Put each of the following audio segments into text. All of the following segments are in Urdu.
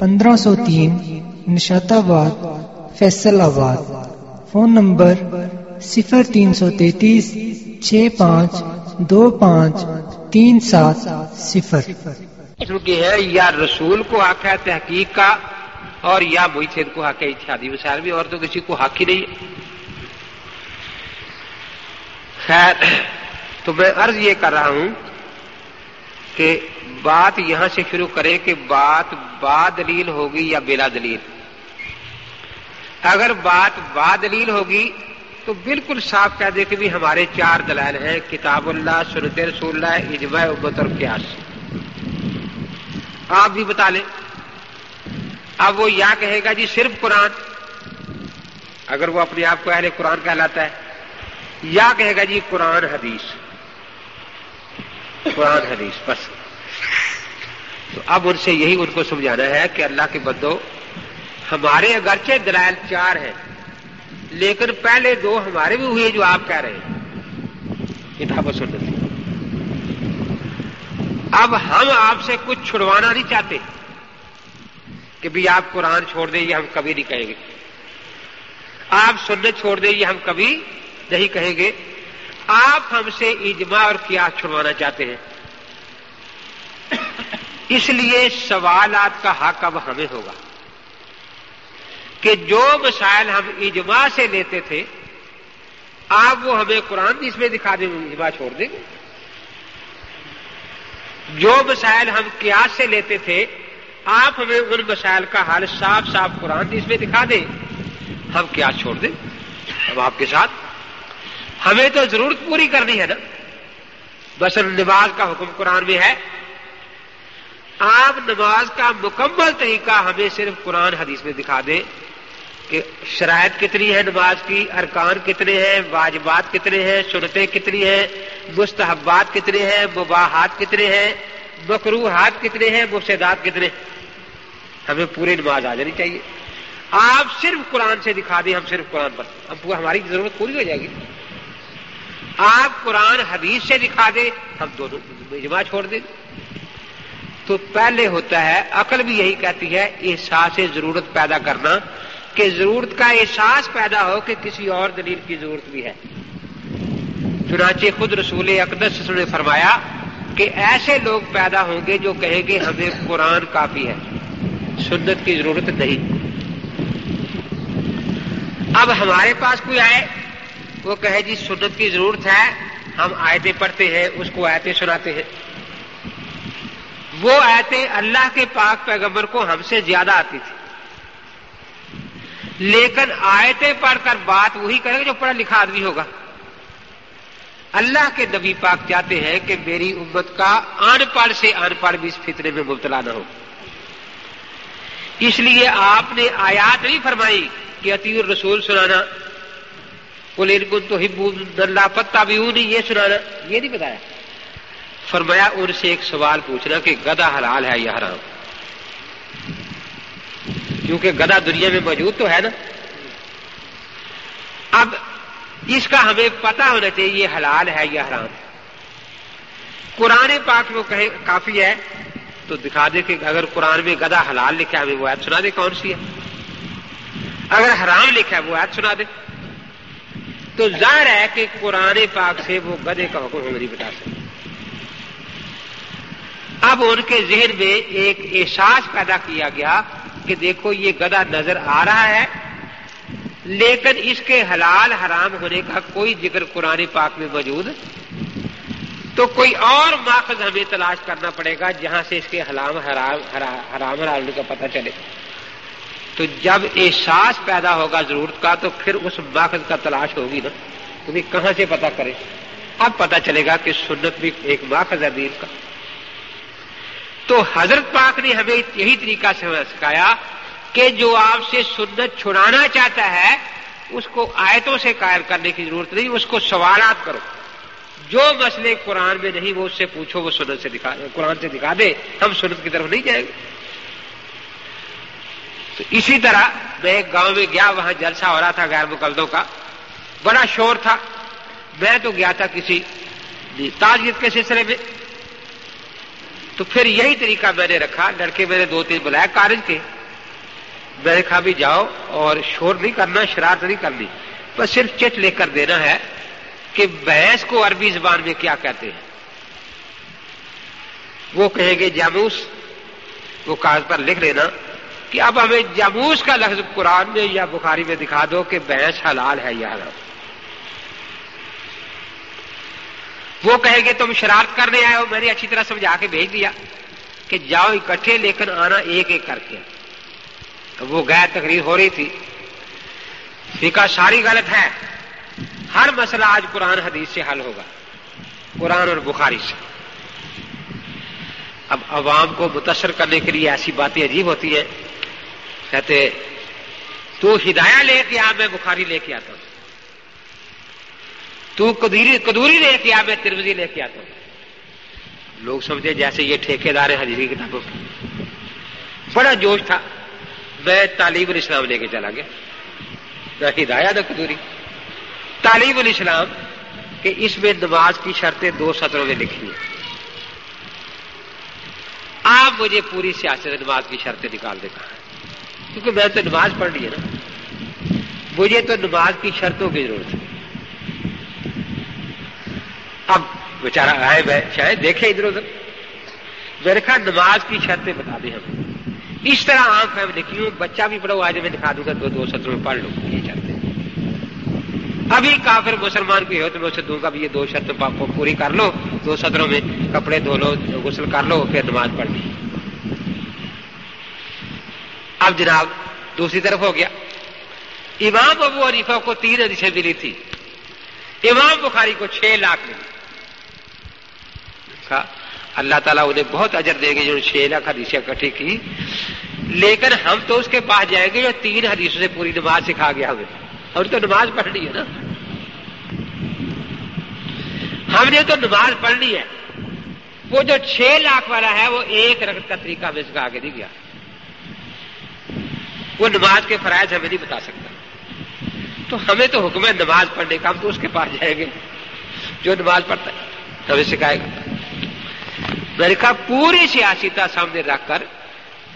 پندرہ سو تین نشات آباد، فیصل آباد۔ فون نمبر صفر تین سو تینتیس، چھ پانچ، دو پانچ، تین سات صفر۔ کی ہے، یا رسول کو حق ہے تحقیق کا، اور یا محیط کو حق ہے شادی وسائل بھی، اور تو کسی کو حق ہی نہیں۔ خیر، تو میں عرض یہ کر رہا ہوں کہ بات یہاں سے شروع کریں کہ بات با دلیل ہوگی یا بلا دلیل؟ اگر بات با دلیل ہوگی تو بالکل صاف کہہ دے کہ بھی ہمارے چار دلائل ہیں، کتاب اللہ، سنت رسول اللہ، اجماع ابت اور قیاس۔ آپ بھی بتا لیں۔ اب وہ یا کہے گا جی صرف قرآن، اگر وہ اپنے آپ کو اہل قرآن کہلاتا ہے، یا کہے گا جی قرآن حدیث۔ قرآن حدیث، بس۔ تو اب ان سے یہی ان کو سمجھانا ہے کہ اللہ کے بدو ہمارے اگرچہ دلائل چار ہیں، لیکن پہلے دو ہمارے بھی ہوئے جو آپ کہہ رہے ہیں۔ کتاب سنت اب ہم آپ سے کچھ چھڑوانا نہیں چاہتے کہ بھی آپ قرآن چھوڑ دیں یہ ہم کبھی نہیں کہیں گے۔ آپ سنت چھوڑ دیں یہ ہم کبھی نہیں کہیں گے۔ آپ ہم سے اجماع اور کیا چھڑوانا چاہتے ہیں۔ اس لیے سوالات کا حق اب ہمیں ہوگا کہ جو مسائل ہم اجماع سے لیتے تھے، آپ وہ ہمیں قرآن اس میں دکھا دیں، اجماع چھوڑ دیں۔ گے جو مسائل ہم قیاس سے لیتے تھے، آپ ہمیں ان مسائل کا حال صاف صاف قرآن اس میں دکھا دیں۔ ہم قیاس چھوڑ دیں۔ اب آپ کے ساتھ۔ ہمیں تو ضرورت پوری کرنی ہے نا۔ بس نماز کا حکم قرآن میں ہے۔ آپ نماز کا مکمل طریقہ ہمیں صرف قرآن حدیث میں دکھا دیں کہ شرائط کتنی ہے نماز کی، ارکان کتنے ہیں، واجبات کتنے ہیں، سنتیں کتنی ہیں، مستحبات کتنے ہیں، مباحات کتنے ہیں مکروحات کتنے ہیں، مفسدات کتنے ہمیں پوری نماز آ جانی چاہیے۔ آپ صرف قرآن سے دکھا دیں، ہم صرف قرآن پر۔ اب ہماری ضرورت پوری ہو جائے گی۔ آپ قرآن حدیث سے دکھا دیں، ہم دونوں اجماع چھوڑ دیں۔ تو پہلے ہوتا ہے، عقل بھی یہی کہتی ہے، احساس ضرورت پیدا کرنا، کہ ضرورت کا احساس پیدا ہو کہ کسی اور دلیل کی ضرورت بھی ہے۔ چنانچہ خود رسول اقدس نے فرمایا کہ ایسے لوگ پیدا ہوں گے جو کہیں گے ہمیں قرآن کافی ہے، سنت کی ضرورت نہیں۔ اب ہمارے پاس کوئی آئے، وہ کہے جی سنت کی ضرورت ہے، ہم آیتیں پڑھتے ہیں، اس کو آیتیں سناتے ہیں۔ وہ آیتیں اللہ کے پاک پیغمبر کو ہم سے زیادہ آتی تھی لیکن آیتیں پڑھ کر بات وہی کرے گا جو پڑھا لکھا آدمی ہوگا۔ اللہ کے نبی پاک چاہتے ہیں کہ میری امت کا ان پڑھ سے ان پڑھ بھی اس فطرے میں مبتلا نہ ہو۔ اس لیے آپ نے آیات نہیں فرمائی کہ عطی رسول سنانا۔ کل تو ہبو اللہ پتہ بھی نہیں یہ سنانا۔ یہ نہیں بتایا۔ فرمایا ان سے ایک سوال پوچھنا کہ گدا حلال ہے یا حرام؟ کیونکہ گدا دنیا میں موجود تو ہے نا۔ اب اس کا ہمیں پتا ہونا چاہیے یہ حلال ہے یا حرام۔ قرآن پاک وہ کہے کافی ہے، تو دکھا دے کہ اگر قرآن میں گدا حلال لکھا ہے، ہمیں وہ ایت سنا دے کون سی ہے۔ اگر حرام لکھا ہے، وہ ایت سنا دے۔ تو ظاہر ہے کہ قرآن پاک سے وہ گدے کا حکم ہم نہیں بتا سکتے اب ان کے ذہن میں ایک احساس پیدا کیا گیا کہ دیکھو یہ گدا نظر آ رہا ہے۔ لیکن اس کے حلال حرام ہونے کا کوئی ذکر قرآن پاک میں موجود۔ تو کوئی اور ماخذ ہمیں تلاش کرنا پڑے گا جہاں سے اس کے حلام حرام حرام حرام کا پتہ چلے۔ تو جب احساس پیدا ہوگا ضرورت کا تو پھر اس ماخذ کا تلاش ہوگی نا۔ تمہیں کہاں سے پتا کرے؟ اب پتا چلے گا کہ سنت بھی ایک ماخذ ہے دین کا۔ تو حضرت پاک نے ہمیں یہی طریقہ سے سکھایا کہ جو آپ سے سنت چھڑانا چاہتا ہے، اس کو آیتوں سے قائل کرنے کی ضرورت نہیں، اس کو سوالات کرو۔ جو مسئلے قرآن میں نہیں، وہ اس سے پوچھو، وہ سنت سے دکھا، قرآن سے دکھا دے، ہم سنت کی طرف نہیں جائیں گے۔ تو اسی طرح میں ایک گاؤں میں گیا، وہاں جلسہ ہو رہا تھا غیر مقدوں کا۔ بڑا شور تھا۔ میں تو گیا تھا کسی تاجیت کے سلسلے میں۔ تو پھر یہی طریقہ میں نے رکھا، لڑکے میں نے دو تین بلائے کالج کے۔ میں نے کہا بھی جاؤ اور شور نہیں کرنا، شرارت نہیں کرنی۔ بس صرف چٹ لے کر دینا ہے کہ بھینس کو عربی زبان میں کیا کہتے ہیں۔ وہ کہیں گے جاموس، وہ کاغذ پر لکھ لینا کہ اب ہمیں جاموس کا لفظ قرآن میں یا بخاری میں دکھا دو کہ بھینس حلال ہے یا حرام۔ وہ کہیں گے تم شرارت کرنے آئے ہو، میں نے اچھی طرح سمجھا کے بھیج دیا کہ جاؤ اکٹھے لیکن آنا ایک ایک کر کے۔ وہ غیر تقریر ہو رہی تھی۔ فکا ساری غلط ہے۔ ہر مسئلہ آج قرآن حدیث سے حل ہوگا۔ قرآن اور بخاری سے۔ اب عوام کو متاثر کرنے کے لیے ایسی باتیں عجیب ہوتی ہیں۔ کہتے تو ہدایہ لے کے آ، میں بخاری لے کے آتا ہوں۔ تو کدوری لے کے آ، میں تروزی لے کے آتا ہوں۔ لوگ سمجھے جیسے یہ ٹھیکے دار ہیں حجری کتابوں کی بڑا جوش تھا۔ میں تعلیم الاسلام لے کے چلا گیا۔ نہ ہدایہ نہ کدوری تعلیم الاسلام کہ اس میں نماز کی شرطیں دو سطروں میں لکھی ہیں۔ آپ مجھے پوری سیاست نماز کی شرطیں نکال دیتا ہے کیونکہ میں تو نماز پڑھ لی ہے نا۔ مجھے تو نماز کی شرطوں کی ضرورت ہے۔ اب بیچارہ آئے میں شاید دیکھے ادھر ادھر۔ میں نماز کی شرطیں بتا دیں ہمیں اس طرح آنکھ میں لکھی ہوں، بچہ بھی پڑھو آج میں دکھا دوں گا، دو دو سطروں میں پڑھ لوں۔ یہ چلتے ابھی کافر مسلمان کی ہو تو میں اسے دوں گا بھی یہ دو شرط پوری کر لو۔ دو سطروں میں کپڑے دھو لو، غسل کر لو، پھر نماز پڑھ لی اب جناب، دوسری طرف ہو گیا۔ امام ابو عریفہ کو تین حدیثیں ملی تھی امام بخاری کو چھ لاکھ ملی۔ اللہ تعالیٰ انہیں بہت اجر دے گے جو چھ لاکھ حدیثیں اکٹھی کی لیکن ہم تو اس کے پاس جائیں گے جو تین حدیثوں سے پوری نماز سکھا گیا ہمیں۔ اور تو نماز پڑھنی ہے نا۔ ہم نے تو نماز پڑھنی ہے۔ وہ جو چھ لاکھ والا ہے وہ ایک رقط کا طریقہ ہمیں سکھا کے نہیں گیا۔ وہ نماز کے فرائض ہمیں نہیں بتا سکتا۔ تو ہمیں تو حکم ہے نماز پڑھنے کا، ہم تو اس کے پاس جائیں گے۔ جو نماز پڑھتا ہے، ہمیں سکھائے گا۔ میں نے کہا پوری سیاستہ سامنے رکھ کر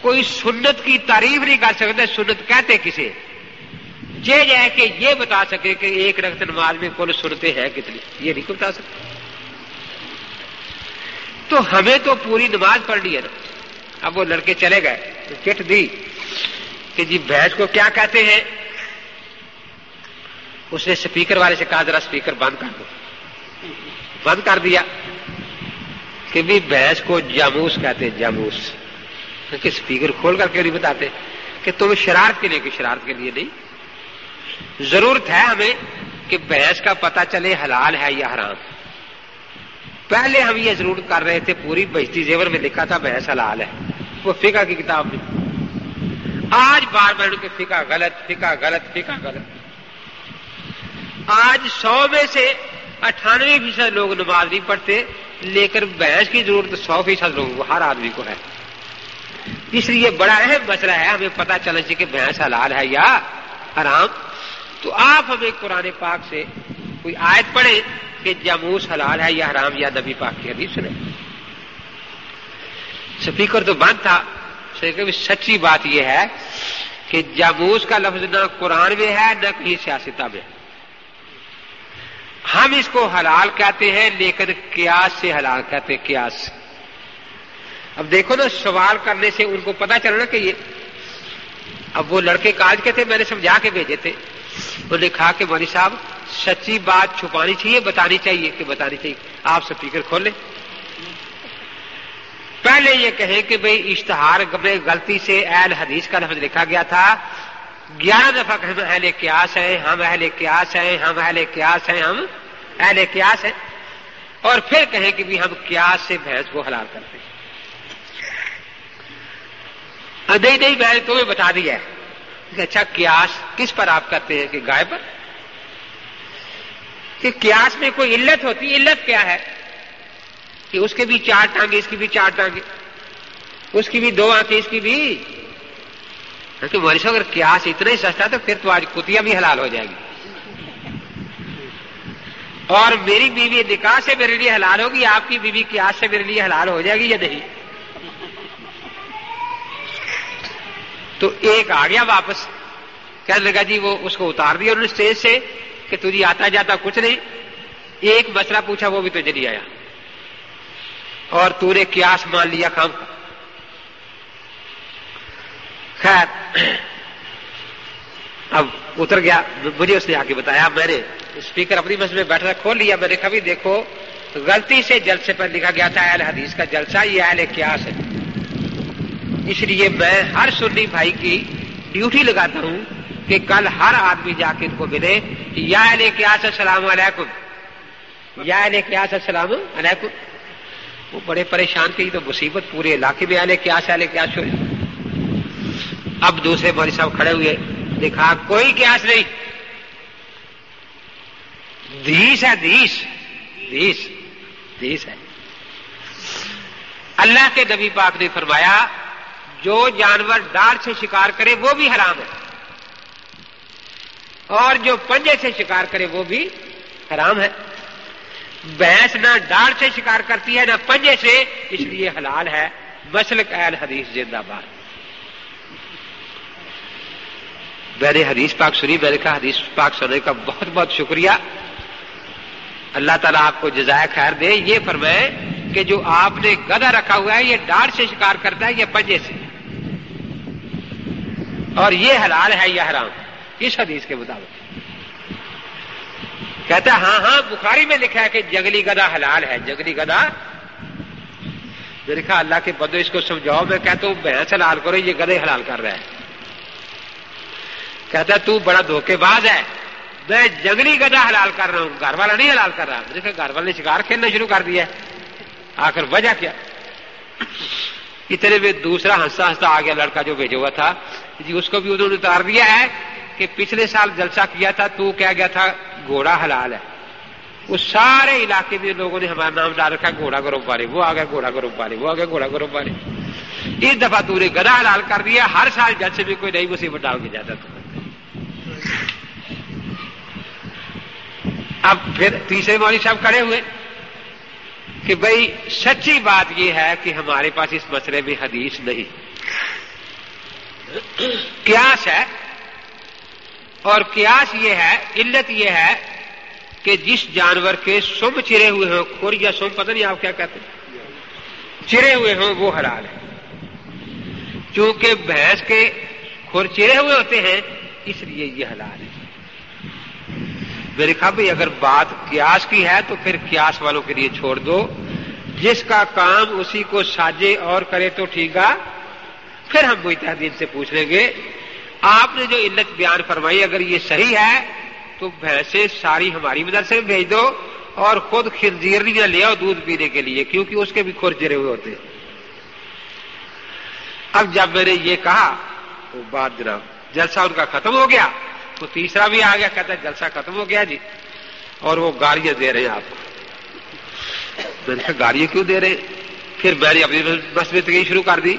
کوئی سنت کی تعریف نہیں کر سکتا سنت کہتے کسے؟ یہ جائے کہ یہ بتا سکے کہ ایک رقط نماز میں کل سنتے ہیں کتنی؟ یہ نہیں بتا سکتے۔ تو ہمیں تو پوری نماز پڑھنی ہے نا۔ اب وہ لڑکے چلے گئے، تو کٹ دی کہ جی بھینس کو کیا کہتے ہیں؟ اس نے سپیکر والے سے کہا، ذرا سپیکر بند کر دو۔ بند کر دیا۔ کہ بھی بھینس کو جاموس کہتے ہیں، جاموس۔ کہ سپیکر کھول کر کے نہیں بتاتے کہ تم شرارت کے لیے، کہ شرارت کے لیے نہیں۔ ضرورت ہے ہمیں کہ بھینس کا پتہ چلے حلال ہے یا حرام۔ پہلے ہم یہ ضرور کر رہے تھے، پوری بجتی زیور میں لکھا تھا بحث حلال ہے۔ وہ فقہ کی کتاب میں۔ آج بار بار کے فقہ غلط فقہ غلط فقہ غلط۔ آج سو میں سے اٹھانوے فیصد لوگ نماز نہیں پڑھتے۔ لیکن بحث کی ضرورت سو فیصد لوگوں کو، ہر آدمی کو ہے۔ اس لیے بڑا اہم مسئلہ ہے، ہمیں پتا چلنا چاہیے کہ بھینس حلال ہے یا حرام۔ تو آپ ہمیں قرآن پاک سے کوئی آیت پڑھیں کہ جاموس حلال ہے یا حرام، یا نبی پاک کی حدیث سنیں۔ سپیکر تو بند تھا سچی بات یہ ہے کہ جاموس کا لفظ نہ قرآن میں ہے، نہ کہیں سیاستہ میں۔ ہم اس کو حلال کہتے ہیں، لیکن قیاس سے حلال کہتے ہیں، قیاس اب دیکھو نا، سوال کرنے سے ان کو پتا چلنا کہ یہ اب وہ لڑکے کاج کے تھے، میں نے سمجھا کے بھیجے تھے۔ انہوں نے کہا کہ مولوی صاحب، سچی بات چھپانی چاہیے، بتانی چاہیے کہ بتانی چاہیے۔ آپ سپیکر کھولیں۔ پہلے یہ کہیں کہ بھئی اشتہار میں غلطی سے اہل حدیث کا لفظ لکھا گیا تھا۔ گیارہ دفعہ کہ ہم اہل قیاس ہیں، ہم اہل قیاس ہیں، ہم اہل قیاس ہیں، ہم اہل قیاس ہیں۔ اور پھر کہیں کہ بھی ہم قیاس سے بھینس کو حلال کرتے ہیں۔ نہیں نہیں میں نے تمہیں بتا دیا ہے اچھا قیاس کس پر آپ کرتے ہیں کہ گائے پر؟ کہ قیاس میں کوئی علت ہوتی، علت کیا ہے؟ کہ اس کے بھی چار ٹانگے اس کی بھی چار ٹانگے اس کی بھی دو آنکھیں، اس کی بھی کہ مریض اگر قیاس اتنا ہی سستا تو پھر تو آج کتیا بھی حلال ہو جائے گی۔ اور میری بیوی نکاح سے میرے لیے حلال ہوگی، آپ کی بیوی قیاس سے میرے لیے حلال ہو جائے گی یا نہیں؟ تو ایک آ گیا واپس۔ کہنے لگا جی وہ اس کو اتار دیا انہوں نے اسٹیج سے کہ تجھے آتا جاتا کچھ نہیں۔ ایک مسئلہ پوچھا، وہ بھی تجھے نہیں آیا۔ اور تو نے کیاس مان لیا کام۔ کا خیر۔ اب اتر گیا، مجھے اس نے آ کے بتایا میں نے اسپیکر اپنی مسجد میں بیٹھا کھول لیا، میں نے کبھی دیکھو، غلطی سے جلسے پر لکھا گیا تھا، اہل حدیث کا جلسہ، یہ اہل کیاس ہے۔ اس لیے میں ہر سنی بھائی کی ڈیوٹی لگاتا ہوں کہ کل ہر آدمی جا کے ان کو ملے یا اہل کیاس السلام علیکم۔ یا اہل کیاس السلام علیکم۔ وہ بڑے پریشان کی تو مصیبت پورے علاقے میں آنے کیا سے آنے کیا اب دوسرے مولوی صاحب کھڑے ہوئے، دیکھا کوئی قیاس نہیں۔ دیس ہے، دیس۔ دیس۔ دیس ہے۔ اللہ کے نبی پاک نے فرمایا، جو جانور ڈار سے شکار کرے، وہ بھی حرام ہے۔ اور جو پنجے سے شکار کرے، وہ بھی حرام ہے۔ بھینس نہ ڈار سے شکار کرتی ہے، نہ پنجے سے، اس لیے حلال ہے۔ مسلک اہل حدیث زندہ باد۔ میں حدیث پاک سنی میں نے کہا حدیث پاک سننے کا بہت بہت شکریہ۔ اللہ تعالیٰ آپ کو جزائے خیر دے۔ یہ فرمائے کہ جو آپ نے گدا رکھا ہوا ہے، یہ ڈار سے شکار کرتا ہے، یہ پنجے سے۔ اور یہ حلال ہے، یہ حرام۔ اس حدیث کے مطابق۔ کہتا ہے ہاں ہاں بخاری میں لکھا ہے کہ جگلی گدا حلال ہے، جگلی گدا میں نے کہا، اللہ کے بدو اس کو سمجھاؤ، میں کہتا ہوں، بھینس حلال کرو، یہ گدے حلال کر رہا ہے۔ کہتا تو بڑا دھوکے باز ہے۔ میں جنگلی گدا حلال کر رہا ہوں، گھر والا نہیں حلال کر رہا۔ میں نے کہا گھر والے نے شکار کھیلنا شروع کر دیا آخر وجہ کیا؟ اتنے میں دوسرا ہنسا ہنستا آ گیا لڑکا جو بھیجا ہوا تھا جی اس کو بھی انہوں نے اتار دیا ہے کہ پچھلے سال جلسہ کیا تھا، تو کیا گیا تھا، گھوڑا حلال ہے۔ اس سارے علاقے میں لوگوں نے ہمارا نام ڈال رکھا، گھوڑا گروپ والے، وہ آ گئے، گھوڑا گروپ والے، وہ آ گئے، گھوڑا گروپ والے۔ اس دفعہ تو نے گدا حلال کر دیا، ہر سال جلسے میں کوئی نئی مصیبت ڈال کے جاتا تھا۔ اب پھر تیسرے مولوی صاحب کھڑے ہوئے کہ بھائی سچی بات یہ ہے کہ ہمارے پاس اس مسئلے میں حدیث نہیں۔ قیاس ہے اور قیاس یہ ہے، علت یہ ہے کہ جس جانور کے سم چرے ہوئے ہوں کھور یا سم پتہ نہیں آپ کیا کہتے ہیں۔ چرے ہوئے ہوں، وہ حلال ہے۔ چونکہ بھینس کے کھور چرے ہوئے ہوتے ہیں اس لیے یہ حلال ہے۔ میرے کہا بھائی اگر بات قیاس کی ہے تو پھر قیاس والوں کے لیے چھوڑ دو۔ جس کا کام اسی کو ساجے اور کرے تو ٹھیک ہے۔ پھر ہم متحدین سے پوچھ لیں گے، آپ نے جو علت بیان فرمائی اگر یہ صحیح ہے تو بھینسے ساری ہماری مدرسے میں بھیج دو اور خود خنزیرنیاں لے آؤ دودھ پینے کے لیے، کیونکہ اس کے بھی کھور جرے ہوئے ہوتے۔ اب جب میں نے یہ کہا تو بات جناب جلسہ ان کا ختم ہو گیا تو تیسرا بھی آ گیا، کہتا ہے جلسہ ختم ہو گیا جی۔ اور وہ گاڑیاں دے رہے ہیں آپ۔ کو میں نے کہا، گاڑیاں کیوں دے رہے ہیں؟ پھر میں نے اپنی بس میں شروع کر دی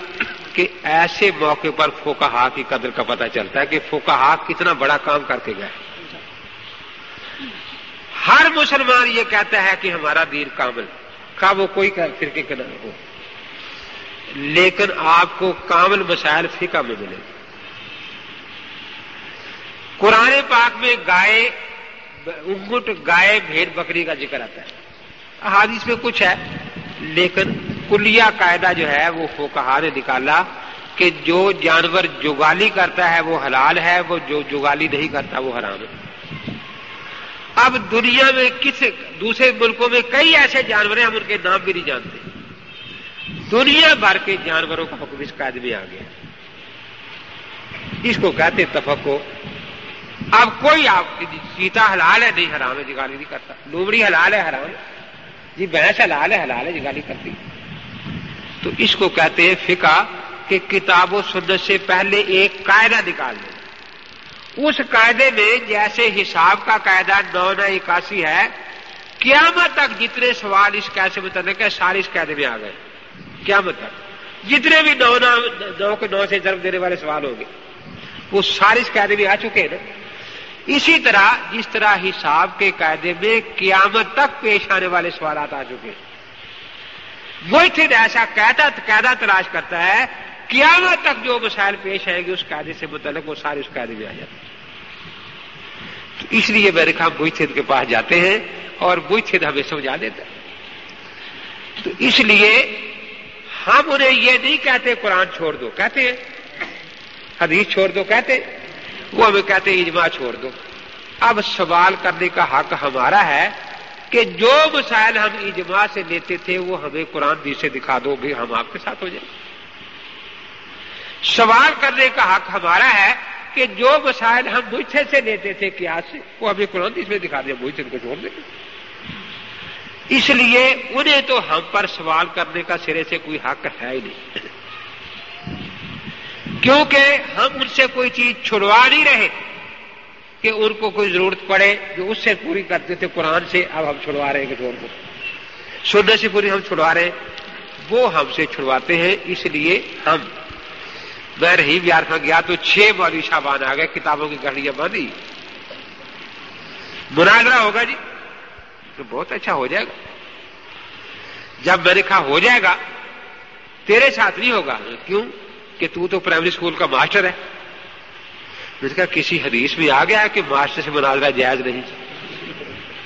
کہ ایسے موقع پر فوکا کی قدر کا پتہ چلتا ہے کہ فوکا کتنا بڑا کام کر کے گئے۔ ہر مسلمان یہ کہتا ہے کہ ہمارا دین کامل، کا وہ کوئی فرقے کے نہ ہو۔ لیکن آپ کو کامل مسائل فقہ میں ملے۔ قرآن پاک میں گائے انگٹ گائے، بھیڑ بکری کا ذکر آتا ہے۔ احادیث میں کچھ ہے، لیکن کلیا قاعدہ جو ہے، وہ فوکہ نے نکالا کہ جو جانور جگالی کرتا ہے، وہ حلال ہے، وہ جو جگالی نہیں کرتا، وہ حرام ہے۔ اب دنیا میں کس، دوسرے ملکوں میں کئی ایسے جانور ہیں، ہم ان کے نام بھی نہیں جانتے۔ دنیا بھر کے جانوروں کا حکم اس قید میں آ گیا۔ اس کو کہتے تفقو اب کوئی آپ چیتا حلال ہے، نہیں حرام ہے، جگالی نہیں کرتا۔ لومڑی حلال ہے، حرام جی بھینس حلال ہے حلال ہے، جگالی کرتی۔ تو اس کو کہتے ہیں فقہ کہ کتاب و سنت سے پہلے ایک قاعدہ نکال لیں اس قاعدے میں جیسے حساب کا قاعدہ نو نو اکاسی ہے، قیامت تک جتنے سوال اس قید سے متعلق ہے سارے اس قاعدے میں آ گئے۔ قیامت تک۔ جتنے بھی نو نو کے نو سے ضرب دینے والے سوال ہوں گے، وہ سارے اس قاعدے میں آ چکے ہیں نا۔ اسی طرح جس طرح حساب کے قاعدے میں قیامت تک پیش آنے والے سوالات آ چکے ہیں۔ وہی ایسا قاعدہ قاعدہ تلاش کرتا ہے، قیامت تک جو مسائل پیش آئیں گے اس قاعدے سے متعلق وہ سارے اس قاعدے میں آ جاتے ہیں۔ تو اس لیے میرے خام بوئی کے پاس جاتے ہیں اور بوئی ہمیں سمجھا دیتا ہے تو اس لیے ہم انہیں یہ نہیں کہتے قرآن چھوڑ دو، کہتے ہیں۔ حدیث چھوڑ دو، کہتے وہ ہمیں کہتے ہیں، اجماع چھوڑ دو۔ اب سوال کرنے کا حق ہمارا ہے کہ جو مسائل ہم اجماع سے لیتے تھے، وہ ہمیں قرآن دی سے دکھا دو، بھی ہم آپ کے ساتھ ہو جائیں۔ سوال کرنے کا حق ہمارا ہے کہ جو مسائل ہم مجھے سے لیتے تھے کیا سے، وہ ہمیں قرآن دیش میں دکھا دیا مجھ سے ان کو چھوڑ دیں اس لیے انہیں تو ہم پر سوال کرنے کا سرے سے کوئی حق ہے ہی نہیں۔ کیونکہ ہم ان سے کوئی چیز چھڑوا نہیں رہے کہ ان کو کوئی ضرورت پڑے جو اس سے پوری کرتے تھے قرآن سے، اب ہم چھڑوا رہے ہیں کہ کو سننے سے پوری ہم چھڑوا رہے ہیں۔ وہ ہم سے چھڑواتے ہیں، اس لیے ہم میں رہی بیار میں گیا تو چھ مولوی شابان آ گئے، کتابوں کی گھڑیاں باندھی۔ مناظرہ ہوگا جی تو بہت اچھا ہو جائے گا۔ جب میں نے کہا ہو جائے گا، تیرے ساتھ نہیں ہوگا۔ کیوں؟ کہ تو تو پرائمری اسکول کا ماسٹر ہے۔ میں نے کہا، کسی حدیث میں آ گیا کہ ماسٹر سے مناظرہ جائز نہیں۔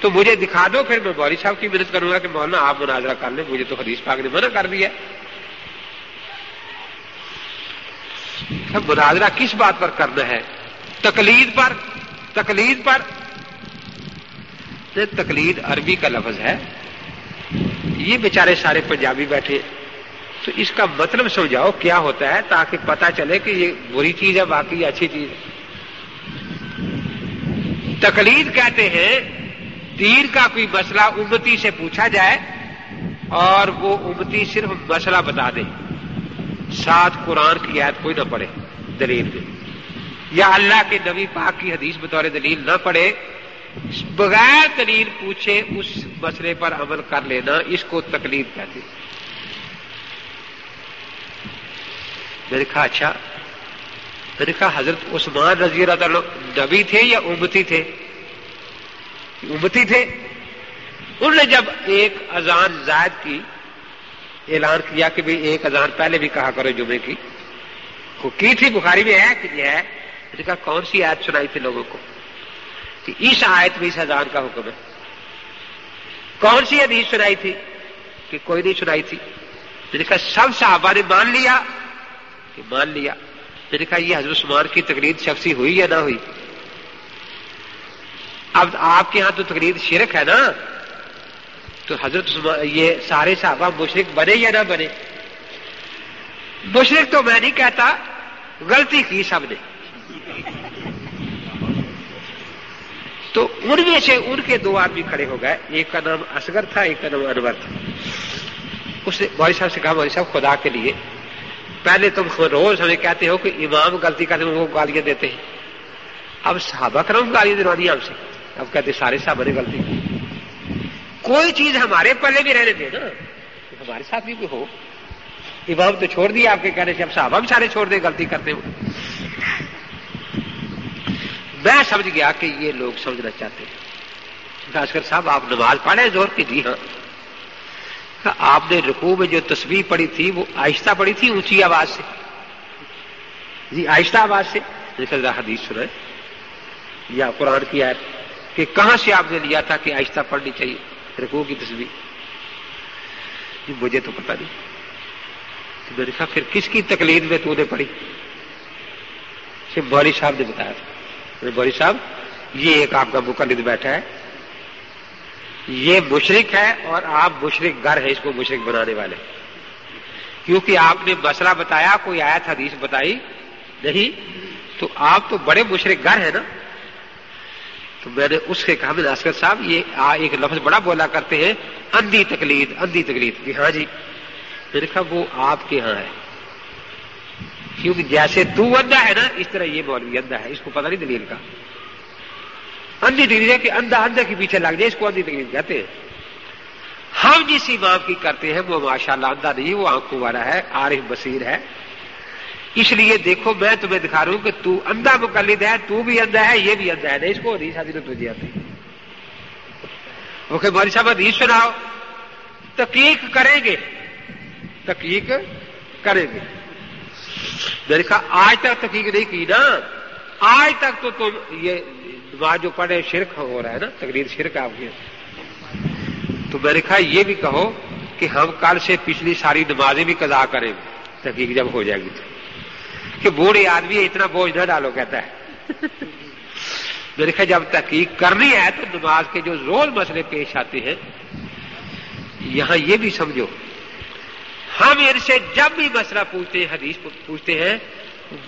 تو مجھے دکھا دو پھر میں بوری صاحب کی محنت کروں گا کہ مولانا آپ مناظرہ کر لیں۔ مجھے تو حدیث پاک نے منع کر دیا۔ مناظرہ کس بات پر کرنا ہے؟ تقلید پر۔ تقلید پر۔ تقلید عربی کا لفظ ہے۔ یہ بیچارے سارے پنجابی بیٹھے تو اس کا مطلب سمجھاؤ کیا ہوتا ہے تاکہ پتا چلے کہ یہ بری چیز ہے، باقی اچھی چیز ہے۔ تقلید کہتے ہیں، دین کا کوئی مسئلہ امتی سے پوچھا جائے اور وہ امتی صرف مسئلہ بتا دے۔ ساتھ قرآن کی آیت کوئی نہ پڑھے دلیل میں یا اللہ کے نبی پاک کی حدیث بطور دلیل نہ پڑھے، بغیر دلیل پوچھے اس مسئلے پر عمل کر لینا، اس کو تکلیف کہتے میں نے کہا اچھا۔ میں نے کہا حضرت عثمان رضی اللہ تعالی نبی تھے یا امتی تھے؟ امتی تھے۔ انہوں نے جب ایک اذان زائد کی، اعلان کیا کہ بھئی ایک اذان پہلے بھی کہا کرو جمعے کی کی تھی؟ بخاری میں ہے کہ یہ ہے۔ کہا کون سی آیت سنائی تھی لوگوں کو؟ کہ اس آیت میں اس اذان کا حکم ہے۔ کون سی حدیث سنائی تھی؟ کہ کوئی نہیں سنائی تھی۔ میں نے کہا سب صحابہ نے مان لیا۔ کہ مان لیا۔ میں نے کہا، یہ حضرت عثمان کی تقریر شخصی ہوئی یا نہ ہوئی؟ اب آپ کے ہاں تو تقریر شرک ہے نا؟ تو حضرت یہ سارے صحابہ مشرق بنے یا نہ بنے؟ مشرق تو میں نہیں کہتا، غلطی کی سب نے۔ تو ان میں سے ان کے دو آدمی کھڑے ہو گئے۔ ایک کا نام اصغر تھا، ایک کا نام انور تھا۔ اس نے مولوی صاحب سے کہا مولوی صاحب خدا کے لیے پہلے تم روز ہمیں کہتے ہو کہ امام غلطی کرتے ہیں وہ گالیاں دیتے ہیں۔ اب صحابہ کرم گالیاں دلوانی ہم سے۔ اب کہتے سارے صحابہ نے غلطی کی۔ کوئی چیز ہمارے پلے بھی رہنے دے نا۔ ہمارے ساتھ بھی کوئی ہو۔ امام تو چھوڑ دیا آپ کے کہنے سے۔ اب صحابہ بھی سارے چھوڑ دے غلطی کرتے ہو میں سمجھ گیا کہ یہ لوگ سمجھنا چاہتے ہیں۔ بھاسکر صاحب، آپ نماز پڑھے زور کی۔ جی ہاں۔ آپ نے رکوع میں جو تصویر پڑی تھی، وہ آہستہ پڑی تھی اونچی آواز سے۔ جی آہستہ آواز سے۔ یعنی حدیث سنا یا قرآن کی آیت کہ کہاں سے آپ نے لیا تھا کہ آہستہ پڑھنی چاہیے رکوع کی تصویر؟ جی مجھے تو پتا نہیں۔ میں نے کہا، پھر کس کی تکلیف میں تو نے پڑھی؟ صرف بوری صاحب نے بتایا تھا۔ بوری صاحب، یہ ایک آپ کا مقلد بیٹھا ہے۔ یہ مشرق ہے اور آپ مشرق گر ہے اس کو مشرق بنانے والے۔ کیونکہ آپ نے مسئلہ بتایا، کوئی آیت حدیث بتائی نہیں، تو آپ تو بڑے مشرق گر ہیں نا۔ تو میں نے اس کے کہا میں اسکر صاحب، یہ ایک لفظ بڑا بولا کرتے ہیں، اندھی تکلید اندھی تکلید کہ جی ہاں جی۔ میں نے کہا، وہ آپ کے ہاں ہے کیونکہ جیسے تو اندھا ہے نا، اس طرح یہ مولوی اندھا ہے، اس کو پتہ نہیں دلیل کا۔ اندھی تقریر ہے کہ اندھا اندھا کے پیچھے لگ جائے، اس کو اندھی تقریر کہتے۔ ہیں ہم جس امام کی کرتے ہیں، وہ ماشاء اللہ اندھا نہیں، وہ آنکھوں والا ہے، عارف بصیر ہے۔ اس لیے دیکھو، میں تمہیں دکھا رہا ہوں کہ تو اندھا مقلد ہے، تو بھی اندھا ہے، یہ بھی اندھا ہے۔ نہیں اس کو حدیث حدیث تجھے آتی۔ اوکے مولوی صاحب، حدیث سناؤ۔ تقیق کریں گے۔ تقیق کریں گے۔ میں نے کہا، آج تک تقیق نہیں کی نا۔ آج تک تو تم یہ نماز جو پڑھے شرک ہو رہا ہے نا، تقریر شرک آپ کی۔ تو میں نے کہا، یہ بھی کہو کہ ہم کل سے پچھلی ساری نمازیں بھی قضا کریں۔ تحقیق جب ہو جائے گی تو۔ کہ بوڑھے آدمی اتنا بوجھ نہ ڈالو، کہتا ہے۔ میں نے کہا، جب تحقیق کرنی ہے تو نماز کے جو روز مسئلے پیش آتے ہیں، یہاں یہ بھی سمجھو۔ ہم ان سے جب بھی مسئلہ پوچھتے ہیں، حدیث پوچھتے ہیں،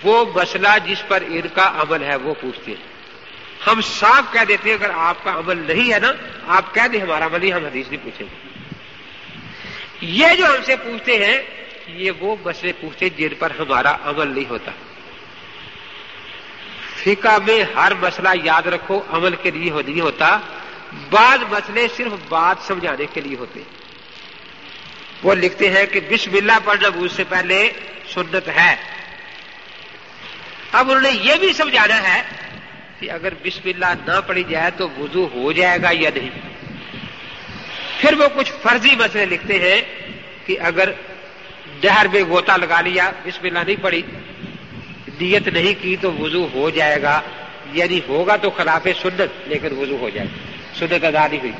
وہ مسئلہ جس پر ان کا عمل ہے، وہ پوچھتے ہیں۔ ہم صاف کہہ دیتے ہیں، اگر آپ کا عمل نہیں ہے نا، آپ کہہ دیں، ہمارا عمل نہیں، ہم حدیث نہیں پوچھیں گے۔ یہ جو ہم سے پوچھتے ہیں، یہ وہ مسئلے پوچھتے جن پر ہمارا عمل نہیں ہوتا۔ فقہ میں ہر مسئلہ یاد رکھو، عمل کے لیے نہیں ہوتا۔ بعض مسئلے صرف بات سمجھانے کے لیے ہوتے۔ وہ لکھتے ہیں کہ بسم اللہ پڑھنا بوجھ سے پہلے سنت ہے۔ اب انہوں نے یہ بھی سمجھانا ہے کہ اگر بسم اللہ نہ پڑھی جائے تو وضو ہو جائے گا یا نہیں؟ پھر وہ کچھ فرضی مسئلے لکھتے ہیں کہ اگر ڈہر میں گوتا لگا لیا، بسم اللہ نہیں پڑی نیت نہیں کی تو وضو ہو جائے گا یعنی ہوگا تو خلاف سنت، لیکن وضو ہو جائے گا، سنت ادا نہیں ہوئی۔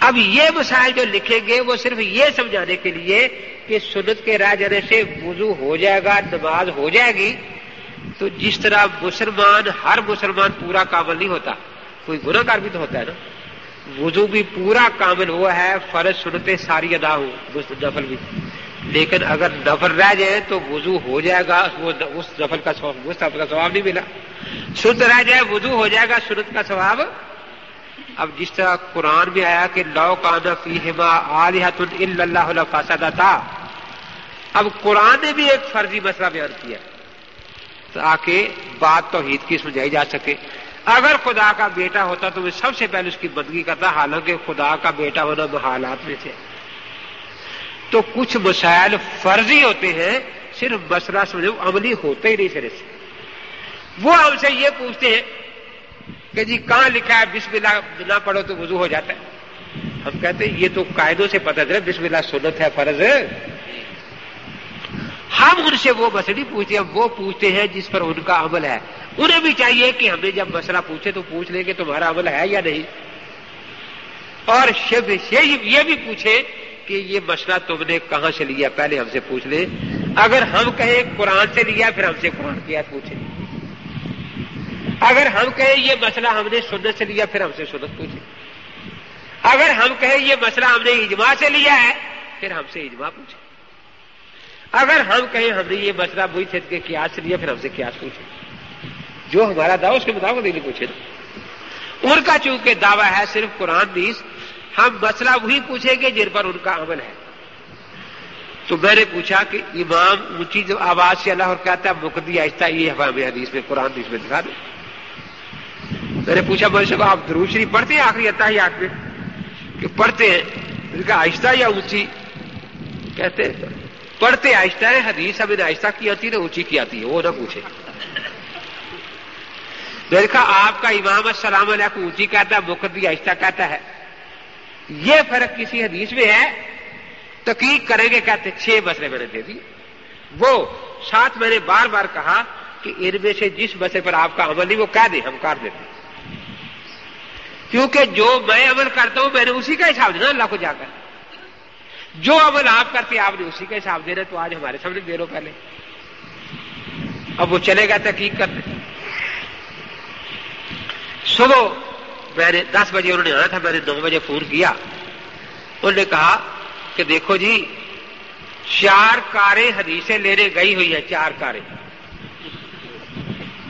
اب یہ مسائل جو لکھیں گے، وہ صرف یہ سمجھانے کے لیے کہ سنت کے رہ جانے سے وضو ہو جائے گا، نماز ہو جائے گی تو جس طرح مسلمان، ہر مسلمان پورا کامل نہیں ہوتا، کوئی گناہ کار بھی تو ہوتا ہے نا؟ وضو بھی پورا کامل ہوا ہے، فرض سنتے ساری ادا ہو نفل بھی۔ لیکن اگر نفل رہ جائے تو وضو ہو جائے گا، وہ اس نفل کا ثواب، اس نفل کا ثواب نہیں ملا۔ سنت رہ جائے، وضو ہو جائے گا، سنت کا ثواب۔ اب جس طرح قرآن میں آیا کہ لو کانا فی ہما اللہ فاسد تھا اب قرآن نے بھی ایک فرضی مسئلہ بیان کیا۔ تاکہ بات توحید کی سمجھائی جا سکے۔ اگر خدا کا بیٹا ہوتا تو میں سب سے پہلے اس کی بندگی کرتا، حالانکہ خدا کا بیٹا ہونا محالات میں تھے تو کچھ مسائل فرضی ہوتے ہیں، صرف مسئلہ سمجھو، عملی ہوتے ہی نہیں سرے سے وہ ہم سے یہ پوچھتے ہیں کہ جی کہاں لکھا ہے؟ بسم اللہ نہ پڑھو تو وضو ہو جاتا ہے۔ ہم کہتے ہیں، یہ تو قاعدوں سے پتہ چلا، بسم اللہ سنت ہے، فرض۔ ہے ہم ان سے وہ مسئلہ پوچھتے ہیں وہ پوچھتے ہیں جس پر ان کا عمل ہے۔ انہیں بھی چاہیے کہ ہمیں جب مسئلہ پوچھے تو پوچھ لیں کہ تمہارا عمل ہے یا نہیں۔ اور شب یہ بھی پوچھے کہ یہ مسئلہ تم نے کہاں سے لیا؟ پہلے ہم سے پوچھ لیں۔ اگر ہم کہیں قرآن سے لیا، پھر ہم سے قرآن کیا پوچھیں اگر ہم کہیں یہ مسئلہ ہم نے سنت سے لیا، پھر ہم سے سنت پوچھیں اگر ہم کہیں یہ مسئلہ ہم نے اجماع سے لیا ہے، پھر ہم سے اجماع پوچھیں اگر ہم کہیں ہم نے یہ مسئلہ بوئی تھے کہ کیاس لیا پھر ہم سے کیاس پوچھیں جو ہمارا دعوی اس کے مطابق نہیں پوچھے ان کا چونکہ دعویٰ ہے صرف قرآن بیس ہم مسئلہ وہی پوچھیں گے جن پر ان کا عمل ہے۔ تو میں نے پوچھا کہ امام اونچی آواز سے اللہ اور کہتا ہے مقدی آہستہ یہ ہمیں حدیث میں، قرآن حدیث میں دکھا دیں میں نے پوچھا مجھ سے آپ درود شریف پڑھتے ہیں آخری اتا ہی میں؟ کہ پڑھتے ہیں۔ میں نے کہا، آہستہ یا اونچی؟ کہتے ہیں۔ پڑھتے آہستہ ہے حدیث ابھی آہستہ کی آتی ہے اونچی کی آتی ہے، وہ نہ پوچھے۔ میں آپ کا امام السلام علیکم اونچی کہتا ہے مقدی آہستہ کہتا ہے۔ یہ فرق کسی حدیث میں ہے؟ تقیق کریں گے، کہتے چھ مسئلے میں نے دے دی۔ وہ ساتھ میں نے بار بار کہا کہ ان میں سے جس مسئلے پر آپ کا عمل نہیں، وہ کہہ دیں، ہم کر دیتے کیونکہ جو میں عمل کرتا ہوں، میں نے اسی کا حساب دینا، اللہ کو جا کر جو عمل آپ کرتے آپ نے اسی کا حساب دینا تو آج ہمارے سامنے دے لو پہلے۔ اب وہ چلے گا تحقیق کرنے۔ صبح میں نے دس بجے انہوں نے آنا تھا، میں نے نو بجے فون کیا۔ انہوں نے کہا کہ دیکھو جی چار کاریں حدیثیں لینے گئی ہوئی ہیں، چار کاریں۔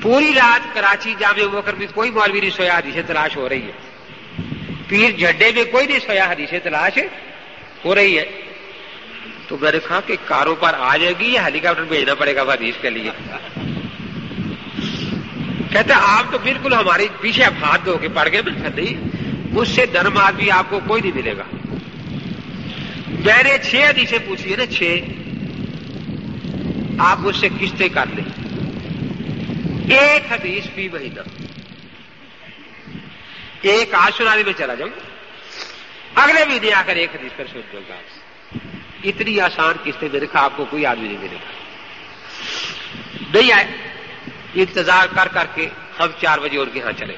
پوری رات کراچی جامع وہ کر بھی کوئی مولوی نہیں سویا، حدیثیں تلاش ہو رہی ہے پیر جھڈے میں کوئی نہیں سویا، حدیثیں تلاش ہو رہی ہے۔ تو میں نے کہا کہ کاروں پر آ جائے گی یا ہیلی کاپٹر بھیجنا پڑے گا حدیث کے لیے؟ کہتے آپ تو بالکل ہماری پیچھے اب ہاتھ دھو کے پڑ گئے، میں نہیں، مجھ سے دھرم آدمی آپ کو کوئی نہیں ملے گا۔ میں نے چھ حدیثیں پوچھی ہے نا، چھ۔ آپ مجھ سے قسطیں کر لیں۔ ایک حدیث فی مہینہ ایک آج سنانے میں چلا جاؤں۔ اگلے مہینے آ کر ایک حدیث پر سوچ گا اتنی آسان قسطیں میرے کھا، آپ کو کوئی آدمی نہیں ملے گا۔ نہیں آئے۔ انتظار کر کر کے ہم چار بجے ان کے یہاں چلے۔